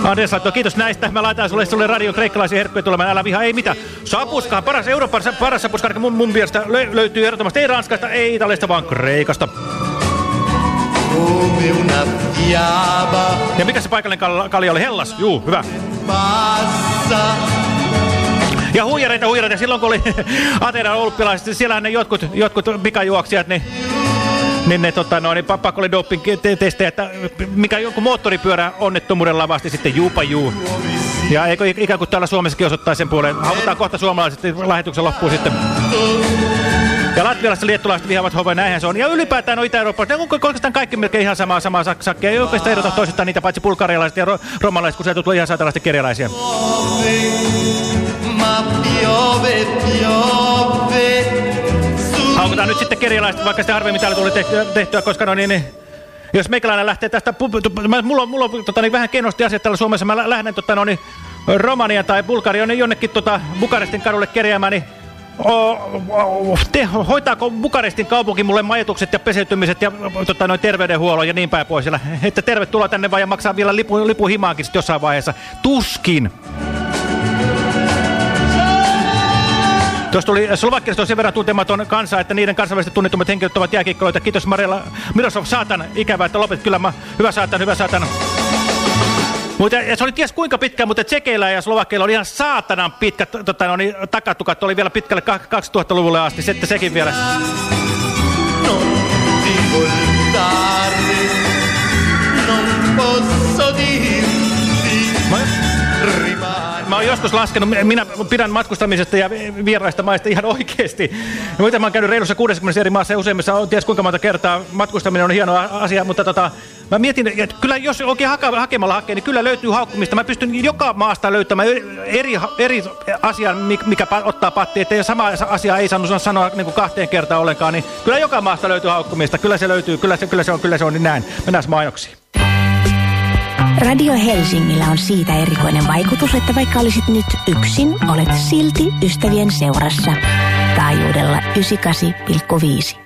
Speaker 5: Andres laittoi, kiitos näistä. Mä laitan sulle, sulle radion kreikkalaisia herkkuja tulemaan. Älä viha, ei mitään. Sapuskaan, paras Euroopan paras sapuskaan mun, mun mielestä lö, löytyy ehdottomasti ei Ranskasta, ei Italiasta, vaan Kreikasta. Ja mikä se paikallinen kal kalja oli? Hellas? Juu, hyvä. Ja huijareita, huijareita. Silloin kun oli Atenan olympialaiset, siellähän ne jotkut, jotkut pikajuoksijat, niin niin ne tota, no, niin pakko oli doping-testejä, että mikä joku moottoripyörä onnettomuuden lavasti sitten juupa juu. Ja eikö ikään kuin täällä Suomessakin osoittaa sen puolen. Halutaan kohta suomalaiset lähetyksen loppuun sitten. Ja latvialaiset liettulaiset vihaavat hova, näinhän se on. Ja ylipäätään on Itä-Euroopassa, ne on oikeastaan kaikki melkein ihan samaa, samaa sak sakkia. Ei oikeastaan erota toisistaan niitä, paitsi bulgarialaiset ja ro romalaiset, kun se tulee ihan saatavasti kerjalaisia. Haukutaan nyt sitten kerjalaiset, vaikka sitten harvemmin täällä tuli tehtyä, koska no niin, niin jos meikäläinen lähtee tästä, mulla on, mulla on tota, niin vähän kenosti asiat täällä Suomessa, mä lähden tota, no niin, Romania tai Bulgaria niin jonnekin tota, Bukarestin kadulle kerjäämään, niin te, hoitaako Bukarestin kaupunki mulle majoitukset ja peseytymiset ja tota, noin terveydenhuollon ja niin päin pois? Että tervetuloa tänne vaan ja maksaa vielä lipu, lipu himaankin jossain vaiheessa. Tuskin. Tuossa tuli Slovakiasta sen verran tuntematon kansa, että niiden kansainvälisesti tunnetummat henkilöt ovat jääkiekkoilijoita. Kiitos Marilla. Miroslav Saatan, ikävä, että lopet kyllä. Ma, hyvä Saatan, hyvä Saatan. Mutta se oli ties kuinka pitkä, mutta tsekeillä ja slovakkeilla oli ihan saatanan pitkä tota, no, niin, takatukat. Oli vielä pitkälle 2000-luvulle asti, sitten sekin vielä. Non posso dirti. Mä oon joskus laskenut, minä pidän matkustamisesta ja vieraista maista ihan oikeasti. Ja mitä mä oon käynyt reilussa 60 eri maassa ja useimmissa on ties kuinka monta kertaa. Matkustaminen on hieno asia, mutta tota, mä mietin, että kyllä jos oikein hake, hakemalla hakee, niin kyllä löytyy haukkumista. Mä pystyn joka maasta löytämään eri, eri asian, mikä ottaa patti, että sama asia ei saanut sanoa niin kuin kahteen kertaan ollenkaan, niin kyllä joka maasta löytyy haukkumista. Kyllä se löytyy, kyllä se, kyllä se on, kyllä se on, niin näin. Mennään mainoksiin.
Speaker 13: Radio Helsingillä on siitä erikoinen vaikutus, että vaikka olisit nyt yksin, olet silti ystävien seurassa. Taajuudella 98,5.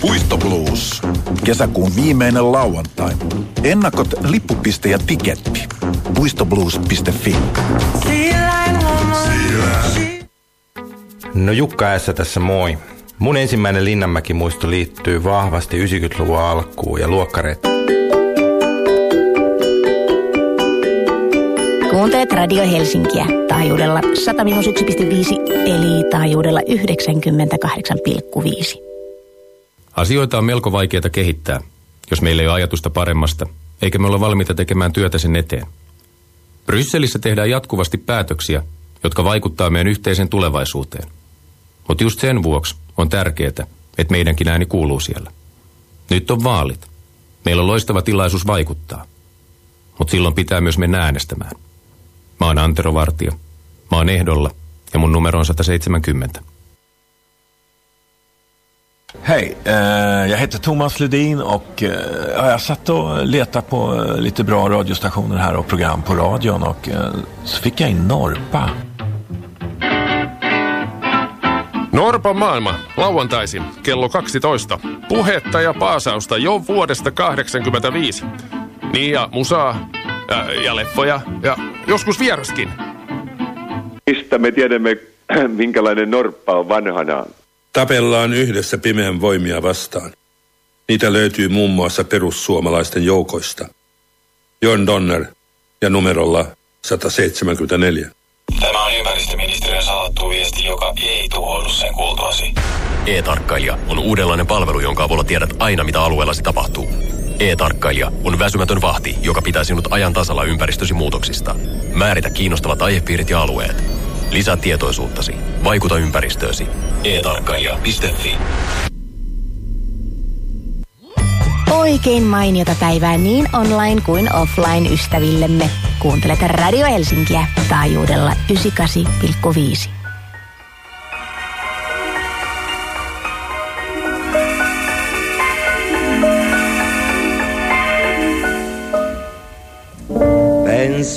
Speaker 14: Puisto Blues. Kesäkuun viimeinen lauantai. Ennakot, lippupiste ja tiketti. puistoblues.fi.
Speaker 15: No Jukka Ässä tässä moi. Mun ensimmäinen Linnanmäki-muisto liittyy vahvasti 90-luvun alkuun ja luokkaret.
Speaker 13: Kuuntelet Radio Helsinkiä taajuudella 101,5 eli taajuudella 98,5.
Speaker 21: Asioita on melko vaikeita kehittää, jos meillä ei ole ajatusta paremmasta, eikä me olla valmiita tekemään työtä sen eteen. Brysselissä tehdään jatkuvasti päätöksiä, jotka vaikuttaa meidän yhteisen tulevaisuuteen. Mutta just sen vuoksi on tärkeää, että meidänkin ääni kuuluu siellä. Nyt on vaalit. Meillä on loistava tilaisuus vaikuttaa. Mutta silloin pitää myös mennä äänestämään. Mä oon Antero Vartio. Mä oon ehdolla ja mun numero on 170.
Speaker 22: Hej, eh, jag heter Thomas Ledin och eh, ja, jag satt och letade på eh, lite bra radiostationer här och program på radion och eh, så fick jag in Norpa.
Speaker 23: Norpan maailma, lauantaisin, kello 12. Puhetta ja paasausta jo vuodesta 85. Niin ja musaa ja, ja leffoja ja joskus vieraskin.
Speaker 24: Mistä me tiedämme, minkälainen norppa on vanhanaan?
Speaker 25: Tapellaan yhdessä pimeän voimia vastaan. Niitä löytyy muun muassa perussuomalaisten joukoista. John Donner ja numerolla 174.
Speaker 17: Tämä on ympäristöministeriön salattu viesti, joka ei tuhoudu sen kuultuasi. E-tarkkailija on uudenlainen palvelu, jonka avulla tiedät aina, mitä alueellasi tapahtuu. E-tarkkailija on väsymätön vahti, joka pitää sinut ajan tasalla ympäristösi muutoksista. Määritä kiinnostavat aihepiirit ja alueet. Lisää tietoisuuttasi. Vaikuta ympäristöösi. E-tarkkailija.fi
Speaker 13: oikein mainiota päivää niin online kuin offline ystävillemme. Kuuntelet Radio Helsinkiä taajuudella 98,5.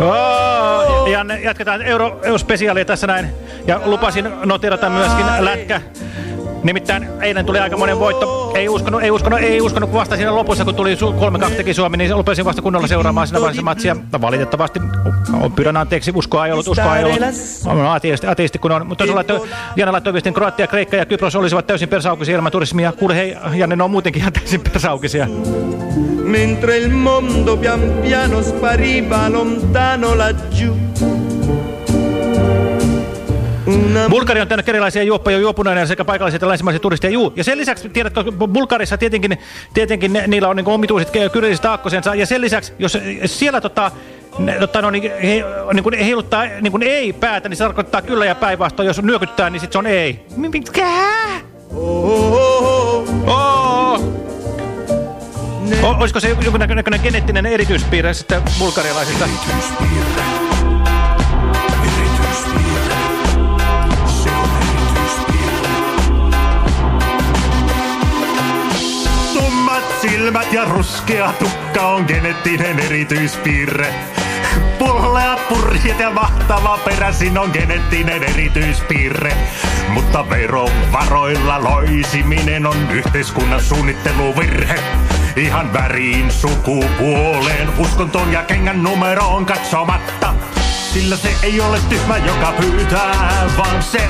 Speaker 5: Oh, ja jatketaan euro, eurospesiaalia tässä näin. Ja lupasin noterata myöskin lätkä. Nimittäin eilen tuli aika monen voitto. Ei uskonut, ei uskonut, ei uskonut, kun vasta siinä lopussa, kun tuli 3-2 teki Suomi, niin lupasin vasta kunnolla seuraamaan siinä vaiheessa matsia. No, valitettavasti o- pyydän anteeksi, uskoa ei ollut, uskoa ei ollut. No, ateisti, ateisti kun on. Mutta tuossa laittoi, Jana laittoi viestin, Kroatia, Kreikka ja Kypros olisivat täysin persaukisia ilman turismia. Kuule hei, Janne, ne on muutenkin ihan täysin persaukisia.
Speaker 26: mentre il mondo pian piano spariva lontano laggiù.
Speaker 5: Bulgari on täynnä erilaisia juoppoja juopuneina sekä paikallisia että länsimaisia turisteja. Juu. Ja sen lisäksi, tiedätkö, Bulgarissa tietenkin, tietenkin ne, niillä on niin omituiset kyrilliset aakkosensa. Ja sen lisäksi, jos siellä tota, ne, tota, no, niin, he, niin heiluttaa niin kuin ei päätä, niin se tarkoittaa kyllä ja päinvastoin. Jos nyökyttää, niin sitten se on ei. Mikä? Oh. O, olisiko se joku näköinen geneettinen erityispiirre sitten bulgarialaisista?
Speaker 27: Tummat silmät ja ruskea tukka on geneettinen erityispiirre. Pulleat purjeet ja mahtava peräsin on geneettinen erityispiirre. Mutta verovaroilla loisiminen on yhteiskunnan suunnitteluvirhe. Ihan väriin, sukupuoleen, uskontoon ja kengän numeroon katsomatta. Sillä se ei ole tyhmä, joka pyytää, vaan se,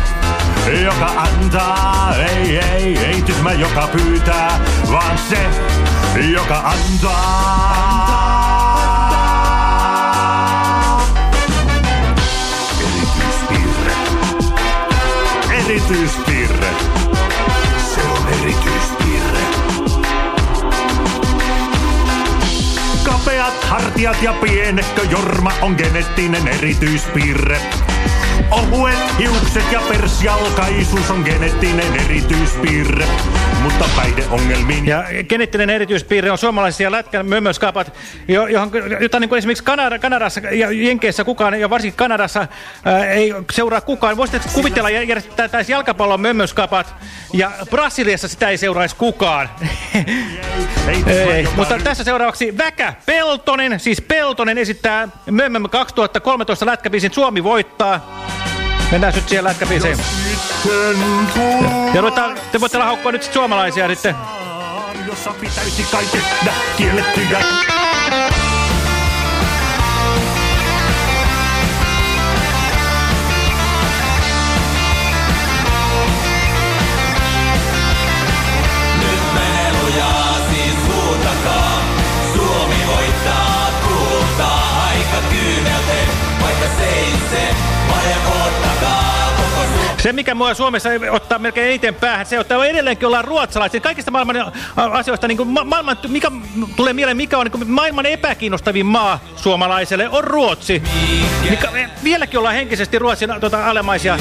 Speaker 27: joka antaa. Ei, ei, ei tyhmä, joka pyytää, vaan se, joka antaa. Erityispiirre. Erityispiirre. Se on erityispiirre. Kapeat hartiat ja pienehkö jorma on geneettinen erityispiirre. Ohuet hiukset ja persjalkaisuus on geneettinen erityispiirre. Mutta päihdeongelmiin...
Speaker 5: Ja geneettinen erityispiirre on suomalaisia lätkän mömmöskapat, jo, johon, jota niin kuin esimerkiksi Kanada, Kanadassa ja Jenkeissä kukaan, ja varsinkin Kanadassa ää, ei seuraa kukaan. Voisitteko kuvitella järjestettäisiin jalkapallon mömmöskapat, ja Brasiliassa sitä ei seuraisi kukaan. ei, mutta tässä seuraavaksi Väkä Peltonen, siis Peltonen esittää Mömmö 2013 lätkäbiisin Suomi voittaa. Mennään nyt siihen lätkäbiisiin. Ja ruvetaan, te voitte haukkoa nyt sit suomalaisia sitten.
Speaker 27: Jossa pitäisi kai tehdä kiellettyjä.
Speaker 8: Siis. Suomi voittaa, kuultaa aika kyynelten, vaikka seisee.
Speaker 5: Se, mikä mua Suomessa ottaa melkein eniten päähän, se ottaa edelleenkin ollaan ruotsalaiset. Kaikista maailman asioista, niin kuin ma maailman, mikä tulee mieleen, mikä on niin kuin maailman epäkiinnostavin maa suomalaiselle, on Ruotsi. Mikä, vieläkin ollaan henkisesti Ruotsin tota, alemaisia.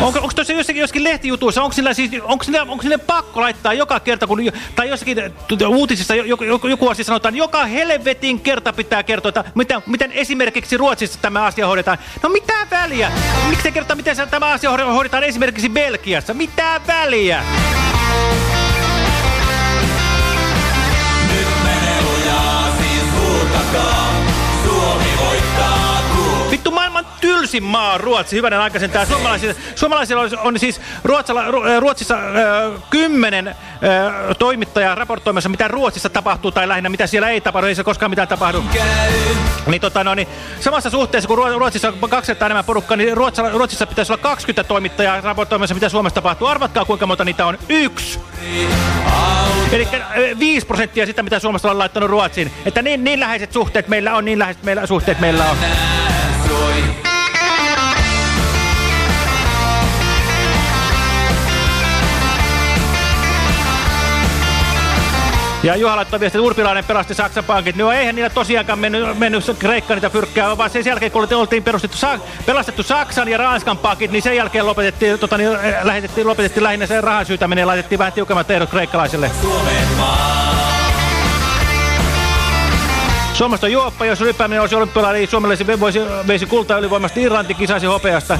Speaker 5: Onko, tuossa jossakin, jossakin lehtijutuissa, onko sillä, siis, onko, sillä, onko sillä pakko laittaa joka kerta, kun, tai jossakin uutisissa joku, joku, joku asia sanotaan, joka helvetin kerta pitää kertoa, että miten, miten esimerkiksi Ruotsissa tämä asia hoidetaan. No mitä väliä? Miksi se kertaa, miten se, tämä asia ho- hoidetaan esimerkiksi Belgiassa? Mitä väliä?
Speaker 8: Nyt menee lujaa, siis huutakaa. Suomi voittaa.
Speaker 5: Vittu maailman tylsin maa Ruotsi, hyvänen aikaisen. Tää suomalaisilla, suomalaisilla on, siis Ruotsala, Ru- Ruotsissa äh, kymmenen toimittajaa raportoimassa, mitä Ruotsissa tapahtuu, tai lähinnä mitä siellä ei tapahdu, ei se koskaan mitään tapahdu. Niin, tota, no, niin, samassa suhteessa, kun Ruotsissa on kaksi kertaa enemmän porukkaa, niin Ruotsala, Ruotsissa pitäisi olla 20 toimittajaa raportoimassa, mitä Suomessa tapahtuu. Arvatkaa, kuinka monta niitä on. Yksi! Eli 5 prosenttia sitä, mitä Suomesta on laittanut Ruotsiin. Että niin, niin läheiset suhteet meillä on, niin läheiset meillä, suhteet meillä on. Ja Juha laittoi viesti, että Urpilainen pelasti Saksan pankit. No eihän niillä tosiaankaan mennyt, mennyt Kreikka niitä fyrkkää, vaan sen jälkeen kun oltiin perustettu, pelastettu Saksan ja Ranskan pankit, niin sen jälkeen lopetettiin, tota, niin, lähetettiin, lopetettiin lähinnä sen rahan syytäminen ja laitettiin vähän tiukemmat ehdot kreikkalaisille. Suomesta on juoppa, jos ryppääminen olisi olympialainen, niin suomalaisen voisi, veisi kultaa ylivoimasta Irlanti kisaisi hopeasta.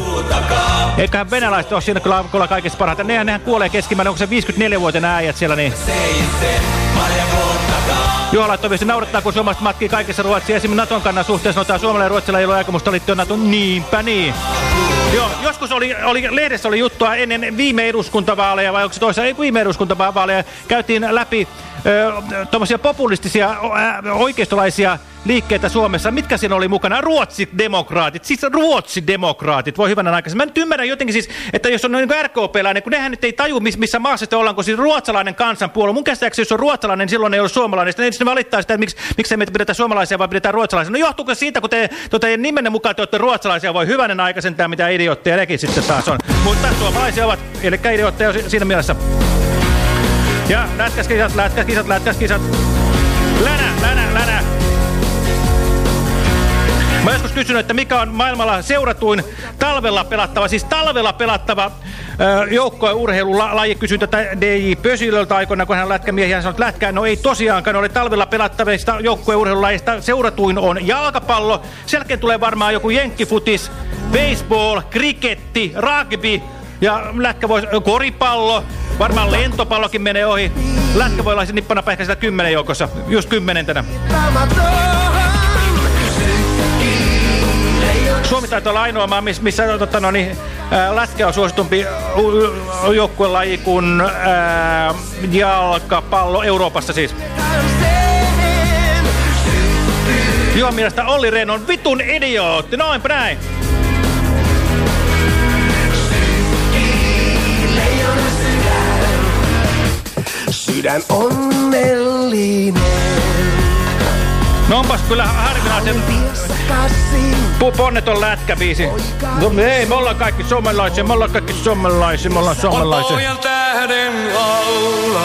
Speaker 5: Eiköhän venäläiset ole siinä kyllä, kyllä kaikista parhaita. Nehän, nehän kuolee keskimäärin, onko se 54-vuotiaana äijät siellä niin. Juha laittoi viesti naurattaa, kun suomalaiset matkii kaikessa Ruotsia. Esimerkiksi Naton kannan suhteen sanotaan, Suomella ja Ruotsilla ei ole aikomusta liittyä Naton. Niinpä niin. Joo, joskus oli, oli, lehdessä oli juttua ennen viime eduskuntavaaleja, vai onko se toisa, ei viime eduskuntavaaleja, käytiin läpi tuommoisia populistisia oikeistolaisia liikkeitä Suomessa. Mitkä siinä oli mukana? Ruotsidemokraatit. Siis ruotsidemokraatit. Voi hyvänä aikaisemmin. Mä nyt ymmärrän jotenkin siis, että jos on niin RKP-läinen, kun nehän nyt ei taju, missä maassa sitten ollaan, kun siis ruotsalainen kansanpuolue. Mun käsittääkseni, jos on ruotsalainen, niin silloin ei ole suomalainen. Sitten ne valittaa sitä, että miksi, miksi me pidetään suomalaisia, vai pidetään ruotsalaisia. No johtuuko siitä, kun te, te, te nimenne mukaan te olette ruotsalaisia, voi hyvänen aikaisen tämä, mitä idiootteja nekin sitten taas on. Mutta suomalaisia ovat, eli idiootteja siinä mielessä. Ja lätkäskisat, lätkäskisat, lätkäskisat. Länä, länä, länä. Mä joskus kysynyt, että mikä on maailmalla seuratuin talvella pelattava, siis talvella pelattava joukkojen urheilulaji. Kysyin tätä DJ Pösilöltä aikoina, kun hän lätkämiehiä hän sanoi, että lätkää, no ei tosiaankaan ole talvella pelattavista joukkojen urheilulajista. Seuratuin on jalkapallo. Sen tulee varmaan joku jenkkifutis, baseball, kriketti, rugby, ja lätkä voisi, koripallo, varmaan lentopallokin menee ohi. Lätkä voi olla nippana sitä kymmenen joukossa, just kymmenentenä. Suomi taitaa olla ainoa maa, missä totta, no, niin, lätkä on suositumpi joukkuelaji kuin ää, jalkapallo Euroopassa siis. Juhan mielestä Olli Rehn on vitun idiootti, noinpä näin.
Speaker 8: Sydän onnellinen.
Speaker 5: No onpas kyllä harvinaisen ponneton lätkäbiisi. No, ei, me ollaan kaikki suomalaisia, me ollaan kaikki suomalaisia, me ollaan suomalaisia.
Speaker 8: On pohjan tähden alla,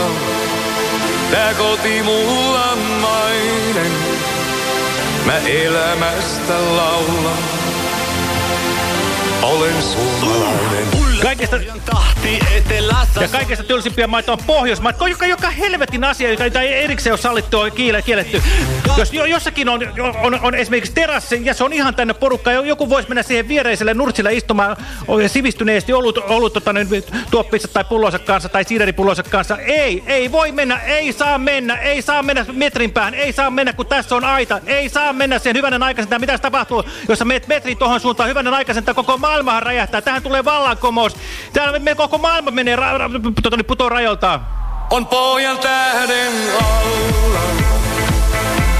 Speaker 8: tää koti mulla mainen. Mä elämästä laulan, olen suomalainen.
Speaker 5: Kaikesta, ja kaikesta tylsimpiä maita on Pohjoismaat, joka, joka helvetin asia, jota ei erikseen ole sallittu on kielletty. Jos jo, jossakin on, on, on esimerkiksi terassi ja se on ihan tänne porukka, joku voisi mennä siihen viereiselle nurtsille istumaan sivistyneesti ollut, ollut tota, tuoppinsa tai pullonsa kanssa tai siideripullonsa kanssa. Ei, ei voi mennä, ei saa mennä, ei saa mennä metrin päähän, ei saa mennä, kun tässä on aita. Ei saa mennä sen hyvänen aikaisen, mitä tapahtuu, jos sä meet metrin tuohon suuntaan hyvänen aikaisen, koko maailmahan räjähtää. Tähän tulee vallankomous. Täällä me koko maailma menee ra ra tota, niin putoon rajoltaan.
Speaker 8: On pohjan tähden alla,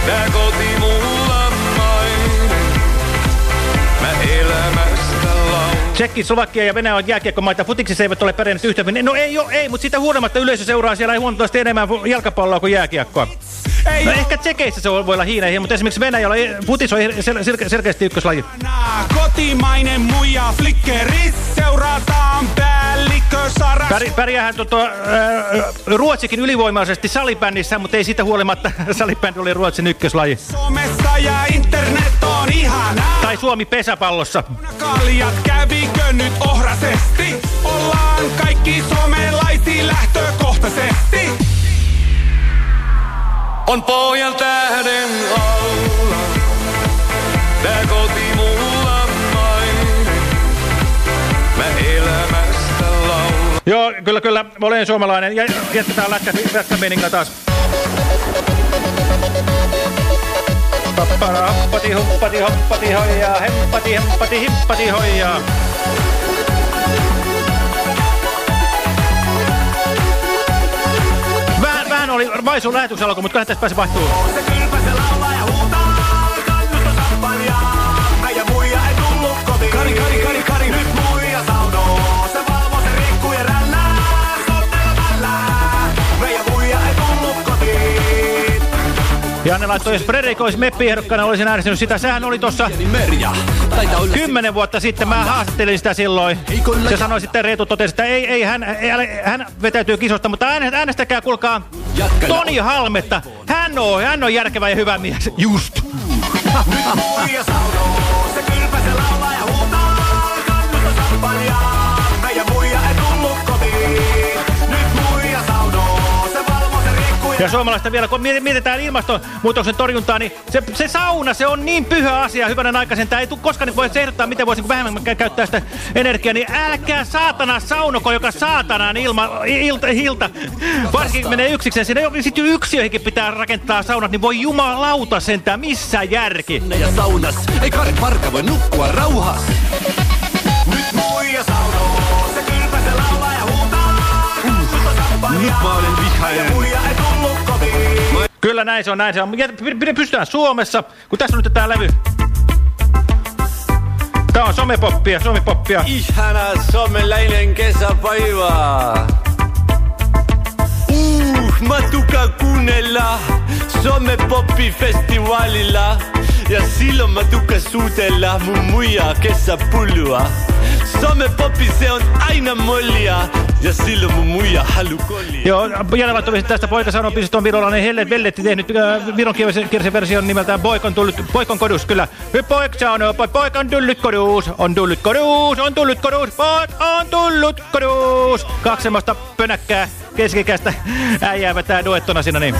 Speaker 8: tää koti mulla mainen. Mä laulan.
Speaker 5: Tsekki, Slovakia ja Venäjä on jääkiekkomaita. Futiksissa eivät ole pärjänneet yhtä. No ei, jo, ei mutta siitä huolimatta yleisö seuraa siellä huomattavasti enemmän jalkapalloa kuin jääkiekkoa. No ehkä tsekeissä se voi olla hiineihin, mutta esimerkiksi Venäjällä futis on sel sel selkeästi ykköslaji.
Speaker 8: Kotimainen muija flikkeri, seurataan päällikkö Saras.
Speaker 5: Pär, pärjäähän tota, äh, Ruotsikin ylivoimaisesti salibändissä, mutta ei siitä huolimatta salibändi oli Ruotsin ykköslaji.
Speaker 8: Somessa ja internet on ihanaa.
Speaker 5: Tai Suomi pesäpallossa.
Speaker 8: Kaljat kävikö nyt ohrasesti? Ollaan kaikki somelaisia lähtökohtaisesti. On pohjan tähden alla, tää koti mulla mainen. Mä elämästä laulan.
Speaker 5: Joo, kyllä, kyllä. Olen suomalainen. Ja jatketaan lätkämeeninkä taas. Pappara, hoppati, huppati, hoppati, hoijaa, hempati, hempati, himpati, hoijaa. Vähän, vähän oli vaisun lähetyksen alku, mutta kyllä tässä pääsi vaihtuu.
Speaker 8: Kari, kari,
Speaker 5: Janne laittoi, jos Fredrik olisi meppiehdokkaana, olisin äänestänyt sitä. Sehän oli tuossa kymmenen vuotta sitten. Mä haastattelin sitä silloin. Se sanoi sitten, Reetu totesi, että ei, ei hän, ei, hän vetäytyy kisosta, mutta äänestäkää, kuulkaa, Toni Halmetta. Hän on, hän on järkevä ja hyvä mies. Just.
Speaker 8: Muija ja
Speaker 5: suomalaista vielä, kun miet- mietitään ilmastonmuutoksen torjuntaa, niin se, se sauna, se on niin pyhä asia hyvänä aikaisen. Tämä ei tule koskaan, niin voi ehdottaa, miten voisi vähemmän kä- käyttää sitä energiaa. Niin älkää saatana saunoko, joka saatanaan ilma, ilta, ilta. Varsinkin menee yksikseen. Siinä sitten yksiöihinkin pitää rakentaa saunat, niin voi jumalauta sentään, missä järki.
Speaker 8: ja saunas. Ei Kari Parka voi nukkua rauhas. Nyt muija saunoo. Nyt mä olen vihainen.
Speaker 5: Kyllä näin se on, näin se on. Ja py- py- Pystytään Suomessa, kun tässä on nyt tää levy. Tää on somepoppia, somepoppia.
Speaker 28: Ihana somelainen kesäpäivä. Uh, matuka kuunnella Somepoppi-festivaalilla Ja silloin matuka suutella mun muija kesäpullua Somepoppi se on aina mollia Ja silloin mun muija halu kollia
Speaker 5: Joo, laittoi tästä poika sanoo, että on virolainen Helle Velletti tehnyt äh, vironkielisen version nimeltään Poikon tullut, Poikon kodus, kyllä. Poik sanoo, po- poik on tullut kodus, on tullut kodus, on tullut kodus, poik on tullut kodus. Kaksi semmoista pönäkkää keskikästä äijää vetää duettona siinä niin.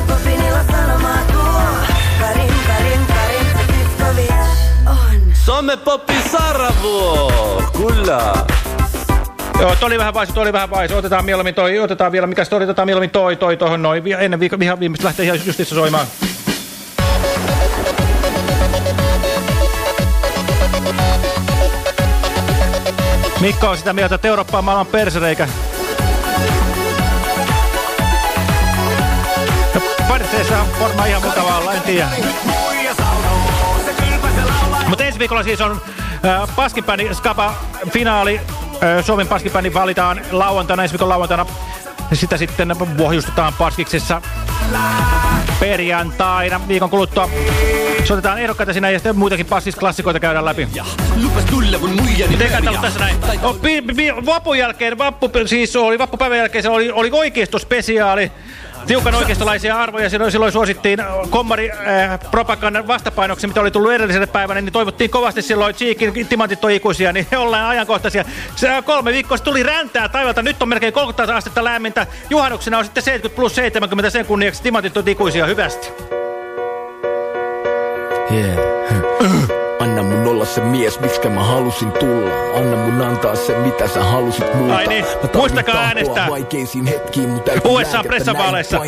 Speaker 28: Somepoppi Saravuo, kyllä
Speaker 5: Joo, toi oli vähän vaisu, toi oli vähän vaisu. Otetaan mieluummin toi, otetaan vielä, mikä toi, otetaan mieluummin toi, toi, tohon noin. Ennen viikon, ihan viimeistä lähtee ihan justissa soimaan. Mikko on sitä mieltä, että Eurooppa on maailman persereikä. Perseessä on varmaan ihan mukavaa olla, en tiedä. Mutta ensi viikolla siis on äh, Paskipääni Skapa-finaali. Äh, Suomen Paskipääni valitaan lauantaina, ensi viikon lauantaina. Sitä sitten pohjustetaan Paskiksessa perjantaina viikon kuluttua. Soitetaan ehdokkaita sinä ja sitten muitakin Paskis-klassikoita käydään läpi. Miten tässä näin? No, pi, vapun jälkeen, vappu, siis oli vappupäivän jälkeen, se oli, oli oikeistospesiaali. Tiukan oikeistolaisia arvoja. Silloin, silloin suosittiin kommari äh, propagandan vastapainoksi, mitä oli tullut edelliselle päivänä, niin toivottiin kovasti silloin Cheekin timantit on ikuisia, niin ollaan ajankohtaisia. Se, kolme viikkoa tuli räntää taivalta, nyt on melkein 30 astetta lämmintä. Juhannuksena on sitten 70 plus 70 sen kunniaksi, timantit on ikuisia hyvästi.
Speaker 29: Yeah. Se mies, miksi mä halusin tulla. Anna mun antaa se, mitä sä halusit multa.
Speaker 5: Ai niin, muistakaa äänestää.
Speaker 29: Vaikeisiin hetkiin, mutta
Speaker 5: USA pressavaaleissa.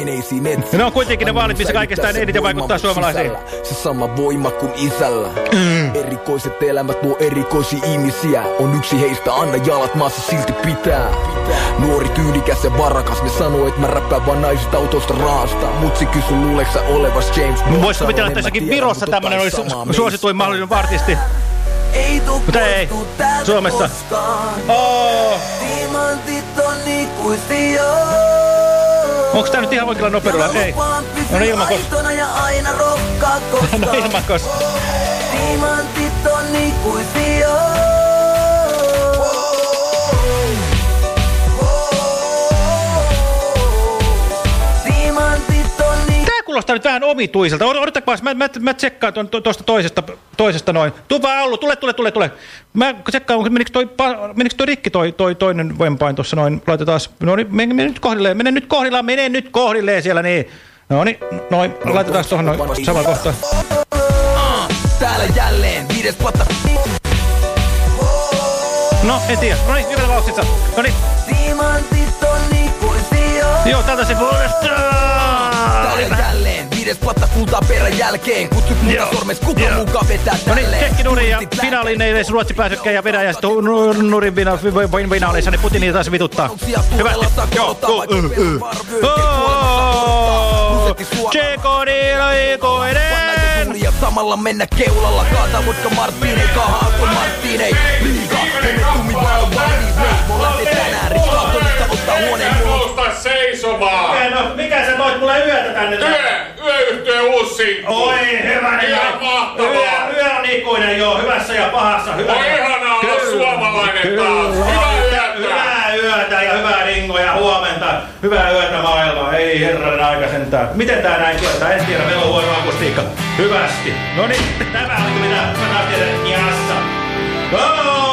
Speaker 5: Ne on kuitenkin ne vaalit, missä
Speaker 29: säilyttää
Speaker 5: eniten vaikuttaa suomalaisiin.
Speaker 29: sisällä. Se sama voima kuin isällä. Erikoiset elämät luo erikoisia ihmisiä. On yksi heistä, anna jalat maassa silti pitää. Nuori tyylikäs ja varakas, ne sanoo, että mä räppään vaan naisista autosta raasta. Mutsi kysy, luuleeks sä olevas James Bond?
Speaker 5: Voisi kuvitella, että jossakin Virossa
Speaker 29: jotain
Speaker 5: olisi suosituin mahdollinen artisti.
Speaker 29: Ei tuu
Speaker 5: Mutta ei, Suomessa. Oh.
Speaker 29: Timantit on ikuisia.
Speaker 5: Onko tää nyt ihan oikealla nopeudella? Ei. No niin, ilmakos.
Speaker 29: ja aina rokkaa koskaan.
Speaker 5: No ilmakos.
Speaker 29: Timantit on ikuisia.
Speaker 5: Kuulostaa nyt vähän omituiselta. Od- Odottakaa, mä, mä, mä tsekkaan tuon- to- tuosta toisesta, toisesta noin. Tuu vaan Allu, tule, tule, tule, tule. Mä tsekkaan, menikö toi, menikö toi rikki toi, toi toinen voimapain tuossa noin. Laitetaan, no niin, mene, mene nyt kohdilleen, mene nyt kohdillaan, mene nyt kohdilleen siellä niin. No niin, noin, laitetaan tuohon noin samalla kohtaa.
Speaker 29: Täällä jälleen viides vuotta.
Speaker 5: No, en tiedä. No niin, vielä vauhtissa. No niin,
Speaker 29: ikuisia.
Speaker 5: joo, tältä se puolesta.
Speaker 29: Täällä jälleen. Viides platta kultaa perän jälkeen. Kutsut munasormes, kuka mukaan vetää
Speaker 5: No niin,
Speaker 29: tälleen.
Speaker 5: Tsekki Nuri ja finaaliin ei edes Ruotsi pääsykään ja Venäjä ja sitten nu- Nurin finaaleissa, niin Putini taas vituttaa. Hyvä. Joo, go, ö, ö. Oh, Tsekonilla ikoinen.
Speaker 29: Ja samalla mennä keulalla. Kaata vodka Martinei, kaha Aston Martinei Liiga, emme tummi vaan valmiit Me lähtee tänään rikkaa todista ottaa huoneen
Speaker 23: seisomaan!
Speaker 5: Mikä, no, mikä sä toit mulle yötä tänne?
Speaker 23: Yö, yöyhtyö uusi.
Speaker 5: Oi, hyvänen
Speaker 23: Ihan
Speaker 5: aika.
Speaker 23: mahtavaa.
Speaker 5: Yö, yö on ikuinen, joo, hyvässä ja pahassa. Hyvä.
Speaker 23: On ihanaa olla suomalainen taas. Hyvää yötä.
Speaker 5: Hyvää yötä ja hyvää ringoa ja huomenta. Hyvää yötä maailma. Ei herranen aika sentään. Miten tää näin kiertää? En tiedä, meillä on huono akustiikka. Hyvästi. No niin, tämä oli mitä mä taas tiedän jassa. Oh, oi, oi,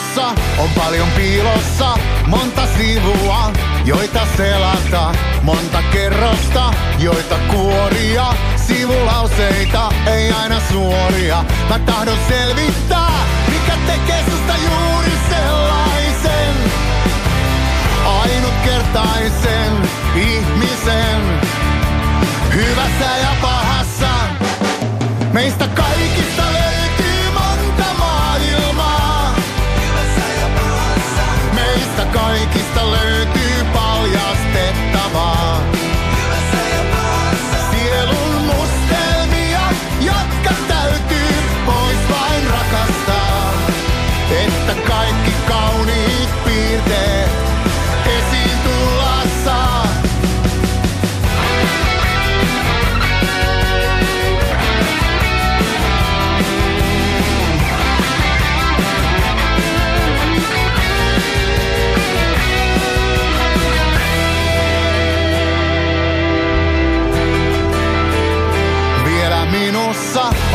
Speaker 30: sinussa on paljon piilossa, monta sivua, joita selata, monta kerrosta, joita kuoria, sivulauseita, ei aina suoria. Mä tahdon selvittää, mikä tekee susta juuri sellaisen, ainutkertaisen ihmisen, hyvässä ja pahassa. Meistä kaikista kaikki kauniit piirteet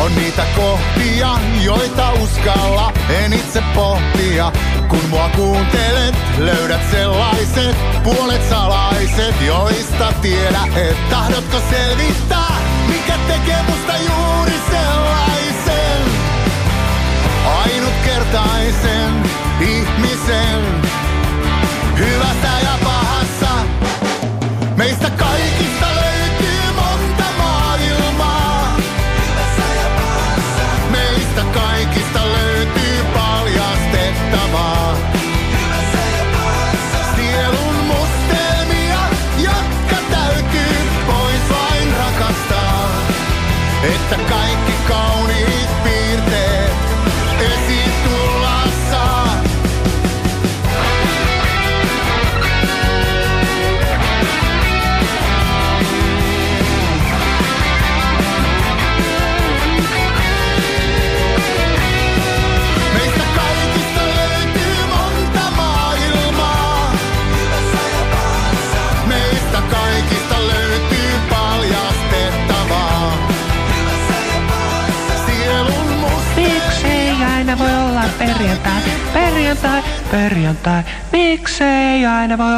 Speaker 30: on niitä kohtia, joita uskalla en itse pohtia. Kun mua kuuntelet, löydät sellaiset puolet salaiset, joista tiedä et. Tahdotko selvittää, mikä tekee musta juuri sellaisen? Ainutkertaisen ihmisen, hyvässä ja pahassa. Meistä kaikista
Speaker 12: perjantai, perjantai, perjantai. Miksei aina voi